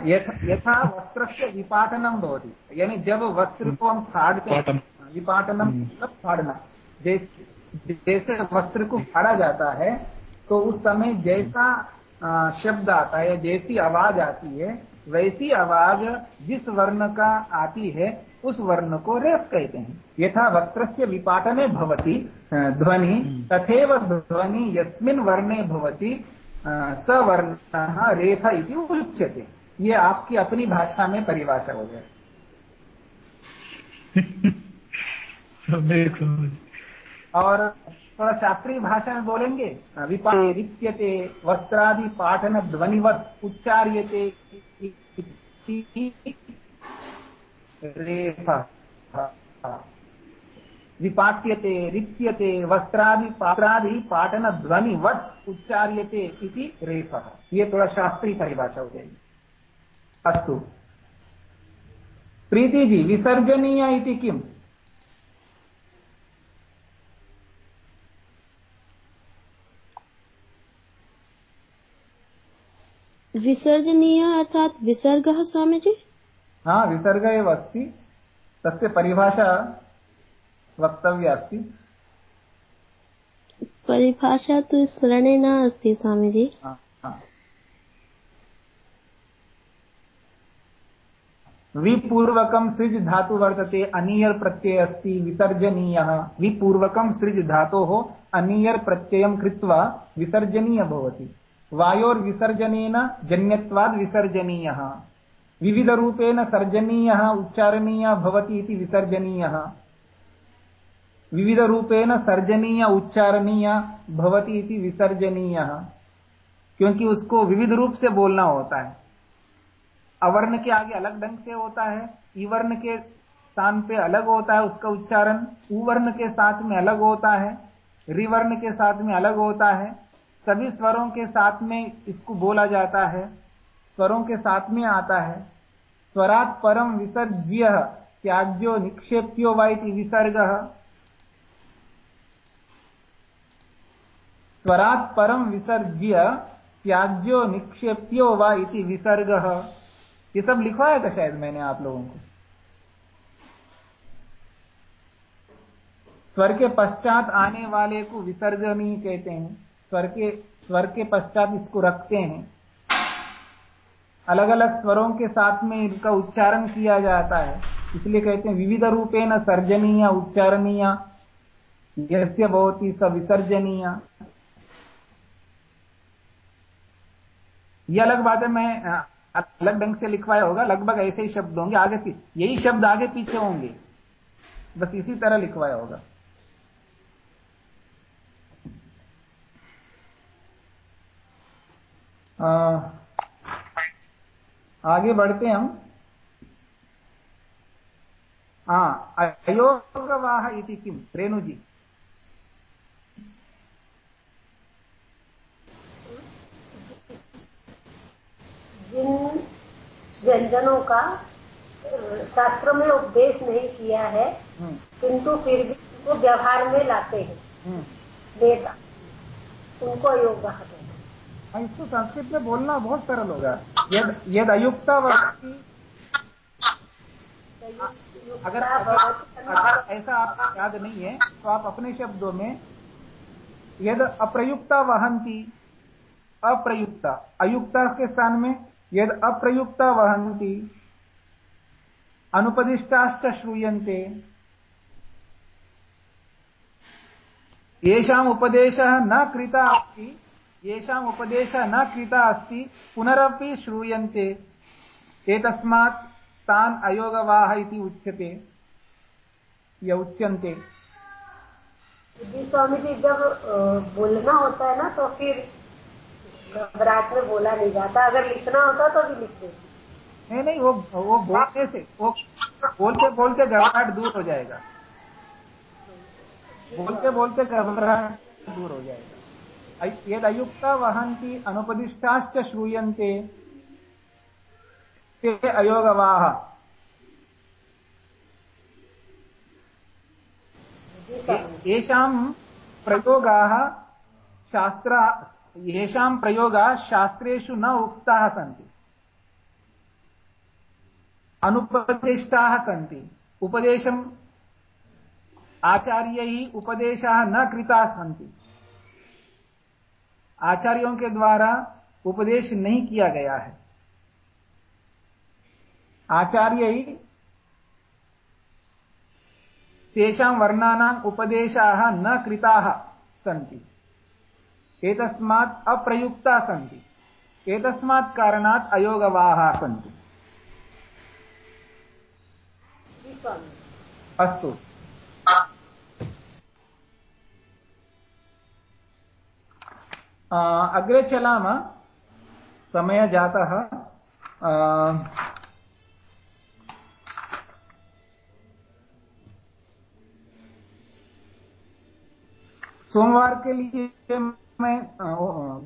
यथा वस्त्र से विपाटनम भवती। यानी जब वस्त्र को हम फाड़ते हैं विपाटनम मतलब फाड़ना। जैसे वस्त्र को फाड़ा जाता है तो उस समय जैसा शब्द आता है, जैसी आवाज़ आती है, वैसी आवाज़ जिस वर्ण का आती है, उस वर्ण को रेफ कहते हैं। यथा वस्त्र से विपाटने भवती ध्वनि, तथेव ध्वनि यस्मिन वर्णे भवती सवर्ण रेफ इति उच्यते। ये आपकी अपनी भाषा में परिभाषा हो जाए और थोड़ा शास्त्रीय भाषा में बोलेंगे रिप्यते वस्त्रादि पाठन ध्वनिवत उच्चार्यते रेफः। विपाट्यते रिच्यते वस्त्रादि पात्रादि पाटन ध्वनि वत् उच्चार्यते इति रेफः। ये थोड़ा शास्त्रीय परिभाषा हो जाएगी। अस्तु। प्रीति जी विसर्जनीय इति किम्? विसर्जनीय अर्थात विसर्गः स्वामीजी? हाँ विसर्ग एव अस्ति। तस्य परिभाषा वक्तव्या अस्ति। परिभाषा तु स्मरणे न अस्ति स्वामीजी। हा, हा। विपूर्वकं सृज धातु वर्तते अनियर् प्रत्यय अस्ति विसर्जनीयः। विपूर्वकं सृज धातोः अनियर् प्रत्ययं कृत्वा विसर्जनीय भवति। वायोर्विसर्जनेन जन्यत्वाद् विसर्जनीयः। विविधरूपेण सर्जनीयः, उच्चारणीयः भवति इति विसर्जनीयः। विविधरूपेण सर्जनीय, उच्चारणीय भवति इति विसर्जनीयः। क्योंकि उसको विविध रूप से बोलना होता है। अवर्ण के आगे अलग ढंग से होता है, इवर्ण के स्थान पे अलग होता है उसका उच्चारण, उवर्ण के साथ में अलग होता है, रिवर्ण के साथ में अलग होता है। सभी स्वरों के साथ में इसको बोला जाता है। स्वरों के साथ में आता है। स्वरात परम विसर्ज्य त्याज्यो निक्षेप्यो वा इति विसर्ग। स्वरात परम विसर्ज्य त्याज्यो निक्षेप्यो वा इति विसर्ग। ये सब लिखवाया था शायद मैंने आप लोगों को। स्वर के पश्चात आने वाले को विसर्ग विसर्जनी कहते हैं। स्वर के स्वर के पश्चात इसको रखते हैं। अलग अलग स्वरों के साथ में इनका उच्चारण किया जाता है। इसलिए कहते हैं, विविध रूपे न सर्जनीय, उच्चारणीय, यस्य भवती स विसर्जनीय। ये अलग बात है मैं अलग ढंग से लिखवाया होगा, लगभग ऐसे ही शब्द होंगे। आगे यही शब्द आगे पीछे होंगे। बस इसी तरह लिखवाया होगा आ, आगे बढ़ते हम। हाँ अयोगवाह इति किम? रेणु जी जिन व्यंजनों का शास्त्र में उपदेश नहीं किया है किंतु फिर भी वो व्यवहार में लाते हैं। वेद उनको योग कहते हैं। इसको संस्कृत में बोलना बहुत सरल होगा यद यद अयुक्ता वक्ति अगर अगर ऐसा आपको याद नहीं है तो आप अपने शब्दों में यद अप्रयुक्ता वहंती, अप्रयुक्ता। अयुक्ता के स्थान में यद अप्रयुक्ता वहंती, अनुपदिष्टाश्च श्रूयन्ते। येषाम् उपदेशः न कृता अस्ति। येषाम् उपदेशः न कृता अस्ति पुनरपि श्रूयन्ते। एतस्मात् तान् अयोगवाह इति उच्यते। या उच्यन्ते स्वामी जी जब बोलना होता है ना तो फिर घबराहट में बोला नहीं जाता। अगर लिखना होता तो भी लिखते। नहीं नहीं वो वो बोलने से वो बोलते बोलते घबराहट दूर हो जाएगा। बोलते बोलते घबराहट दूर हो जाएगा। यद अयुक्ता वहंती अनुपदिष्टाश्च श्रूयन्ते। ते अयोगवाह येषां प्रयोगाः शास्त्र येषां प्रयोगाः शास्त्रेषु न उक्ताः सन्ति। अनुपदिष्टाः सन्ति। उपदेशम् आचार्यैः उपदेशाः न कृताः सन्ति। आचार्यों के द्वारा उपदेश नहीं किया गया है। आचार्य तेषां वर्णानाम् उपदेशाः न कृताः सन्ति। एतस्मात् अप्रयुक्ता सन्ति। एतस्मात् कारणात् अयोगवाः सन्ति। अस्तु। अग्रे चलाम, समय जाता जातः सोमवार के लिए मैं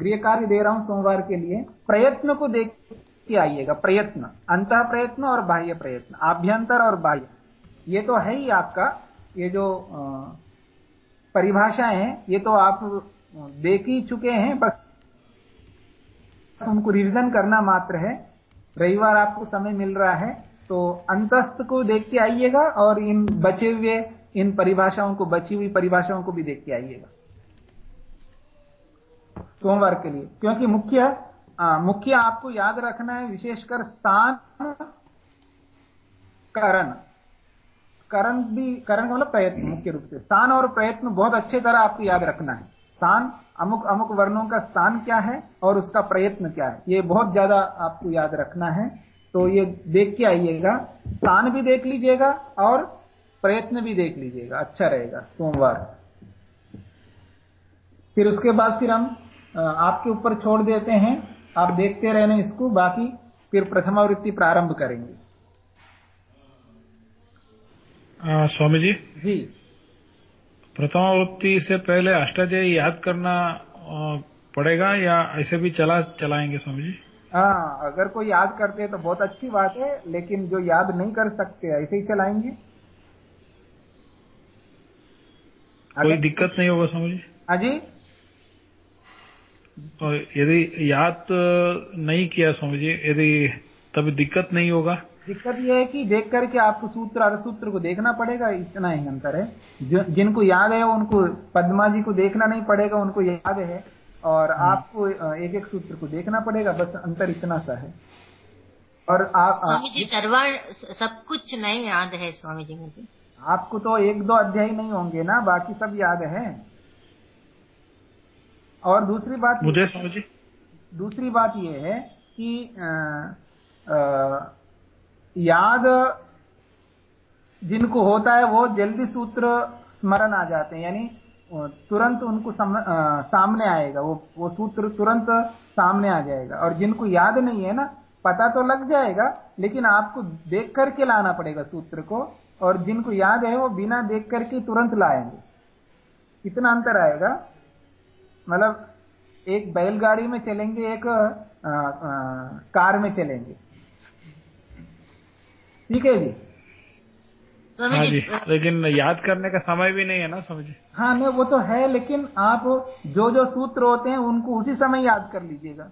गृह कार्य दे रहा हूँ सोमवार के लिए। प्रयत्न को देख के आइएगा, प्रयत्न अंत प्रयत्न और बाह्य प्रयत्न, आभ्यंतर और बाह्य। ये तो है ही आपका, ये जो परिभाषाएँ हैं, ये तो आप देख ही चुके हैं, बस उनको रिविजन करना मात्र है। रविवार आपको समय मिल रहा है तो अंतस्थ को देख के आइएगा और इन बचे हुए, इन परिभाषाओं को, बची हुई परिभाषाओं को भी देख के आइएगा। सोमवार के लिए, क्योंकि मुख्य मुख्य आपको याद रखना है, विशेषकर स्थान, करण। करण भी, करण मतलब प्रयत्न, मुख्य रूप से। स्थान और प्रयत्न बहुत अच्छे तरह आपको याद रखना है। स्थान अमुक अमुक वर्णों का स्थान क्या है और उसका प्रयत्न क्या है? ये बहुत ज़्यादा आपको याद रखना है। तो ये देख के आइएगा। स्थान भी देख लीजिएगा और प्रयत्न भी देख लीजिएगा। अच्छा रहेगा। सोमवार। फिर उसके बाद फिर हम आपके ऊपर छोड़ देते हैं। आप देखते रहना इसको। बाकी फिर प्रथमावृत्ति प्रारंभ करेंगे। स्वामी जी? जी। प्रथमावृत्ति से पहले अष्टाध्यायी याद करना पड़ेगा या ऐसे भी चला चलाएँगे स्वामी जी? हाँ अगर कोई याद करते हैं तो बहुत अच्छी बात है लेकिन जो याद नहीं कर सकते ऐसे ही चलाएँगे। कोई दिक्कत नहीं होगा स्वामी जी? हाँ जी। यदि याद नहीं किया स्वामी जी यदि तभी दिक्कत नहीं होगा? दिक्कत यह है कि देख करके आपको सूत्र और सूत्र को देखना पड़ेगा इतना ही अंतर है। जिनको याद है उनको पद्मा जी को देखना नहीं पड़ेगा उनको याद है और हम्म। आपको एक एक सूत्र को देखना पड़ेगा बस अंतर इतना सा है। और आप स्वामी जी सर्वर सब कुछ नहीं याद है स्वामी जी मुझे। आपको तो एक दो अध्याय नहीं होंगे ना बाकी सब याद है। और दूसरी बात मुझे स्वामी जी। दूसरी बात यह है कि आ, आ, याद जिनको होता है वो जल्दी सूत्र स्मरण आ जाते हैं। यानी तुरंत उनको सम, आ, सामने आएगा। वो वो सूत्र तुरंत सामने आ जाएगा। और जिनको याद नहीं है ना पता तो लग जाएगा लेकिन आपको देख करके लाना पड़ेगा सूत्र को। और जिनको याद है वो बिना देख करके तुरंत लाएँगे। कितना अंतर आएगा? मतलब एक बैलगाड़ी में चलेंगे एक आ, आ, कार में चलेंगे। ठीक है जी हाँ जी लेकिन याद करने का समय भी नहीं है ना समझे हाँ नहीं वो तो है लेकिन आप जो जो सूत्र होते हैं उनको उसी समय याद कर लीजिएगा।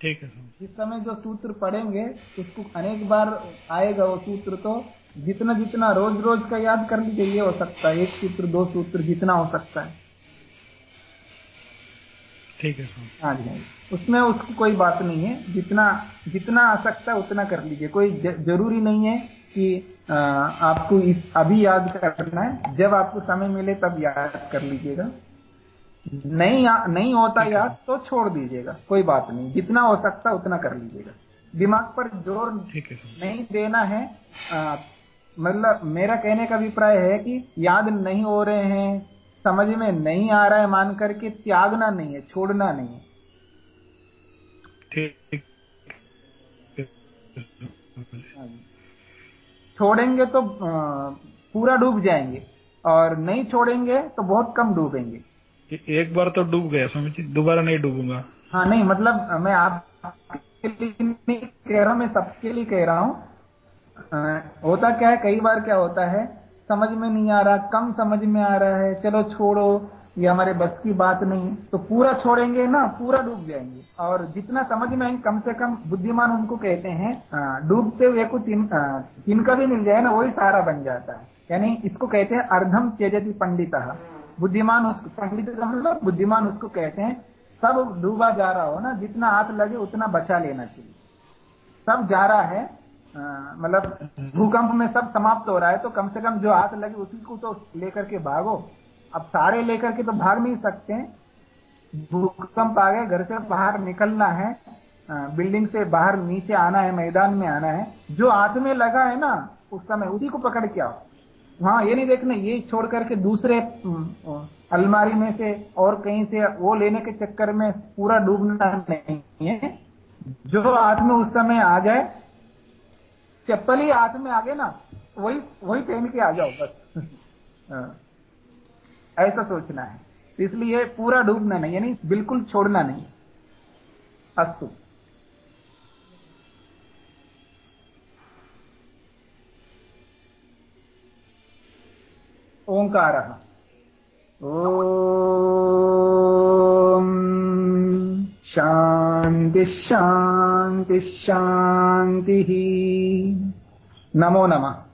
ठीक है जिस समय जो सूत्र पढ़ेंगे उसको अनेक बार आएगा वो सूत्र तो जितना जितना रोज रोज का याद कर लीजिए ये हो सकता है एक सूत्र दो सूत्र जितना हो सकता है। ठीक है हाँ जी हाँ जी। उसमें उसकी कोई बात नहीं है। जितना जितना आ सकता है उतना कर लीजिए। कोई ज़रूरी नहीं है कि आ, आपको इस अभी याद करना है। जब आपको समय मिले तब याद कर लीजिएगा। नहीं नहीं होता याद तो छोड़ दीजिएगा। कोई बात नहीं। जितना हो सकता उतना कर लीजिएगा। दिमाग पर ज़ोर नहीं देना है। मतलब मेरा कहने का अभिप्राय है कि याद नहीं हो रहे हैं समझ में नहीं आ रहा है मान करके त्यागना नहीं है छोड़ना नहीं है। ठीक। छोड़ेंगे तो पूरा डूब जाएँगे और नहीं छोड़ेंगे तो बहुत कम डूबेंगे। एक बार तो डूब गया समझिए दोबारा नहीं डूबूँगा। हाँ नहीं मतलब मैं आप लिए नहीं कह रहा हूँ मैं सबके लिए कह रहा हूँ। होता क्या है कई बार क्या होता है समझ में नहीं आ रहा, कम समझ में आ रहा है, चलो छोड़ो, ये हमारे बस की बात नहीं। तो पूरा छोड़ेंगे ना, पूरा डूब जाएँगे। और जितना समझ में आएँगे कम से कम बुद्धिमान उनको कहते हैं डूबते हुए को तीन तिनका भी मिल जाए ना, वही सारा बन जाता है। यानी इसको कहते हैं अर्धम त्यजति पंडित। बुद्धिमान उसको पंडित मतलब बुद्धिमान उसको कहते हैं, सब डूबा जा रहा हो ना, जितना हाथ लगे उतना बचा लेना चाहिए। सब जा रहा है मतलब भूकंप में सब समाप्त हो रहा है तो कम से कम जो हाथ लगे उसी को तो लेकर के भागो। अब सारे लेकर के तो भाग नहीं सकते। भूकंप आ गए घर से बाहर निकलना है बिल्डिंग से बाहर नीचे आना है, मैदान में आना है। जो हाथ में लगा है ना, उस समय उसी को पकड़ के आओ। वहाँ ये नहीं देखना, ये छोड़ करके दूसरे अलमारी में से और कहीं से वो लेने के चक्कर में पूरा डूबना नहीं है। जो हाथ में उस समय आ जाए चप्पल ही हाथ में आ गए ना, वही वही पहन के आ जाओ बस। हाँ। ऐसा सोचना है। इसलिए पूरा डूबना नहीं, यानी बिल्कुल छोड़ना नहीं। अस्तु। ओङ्कारः ॐ शान्तिः नमो नमः।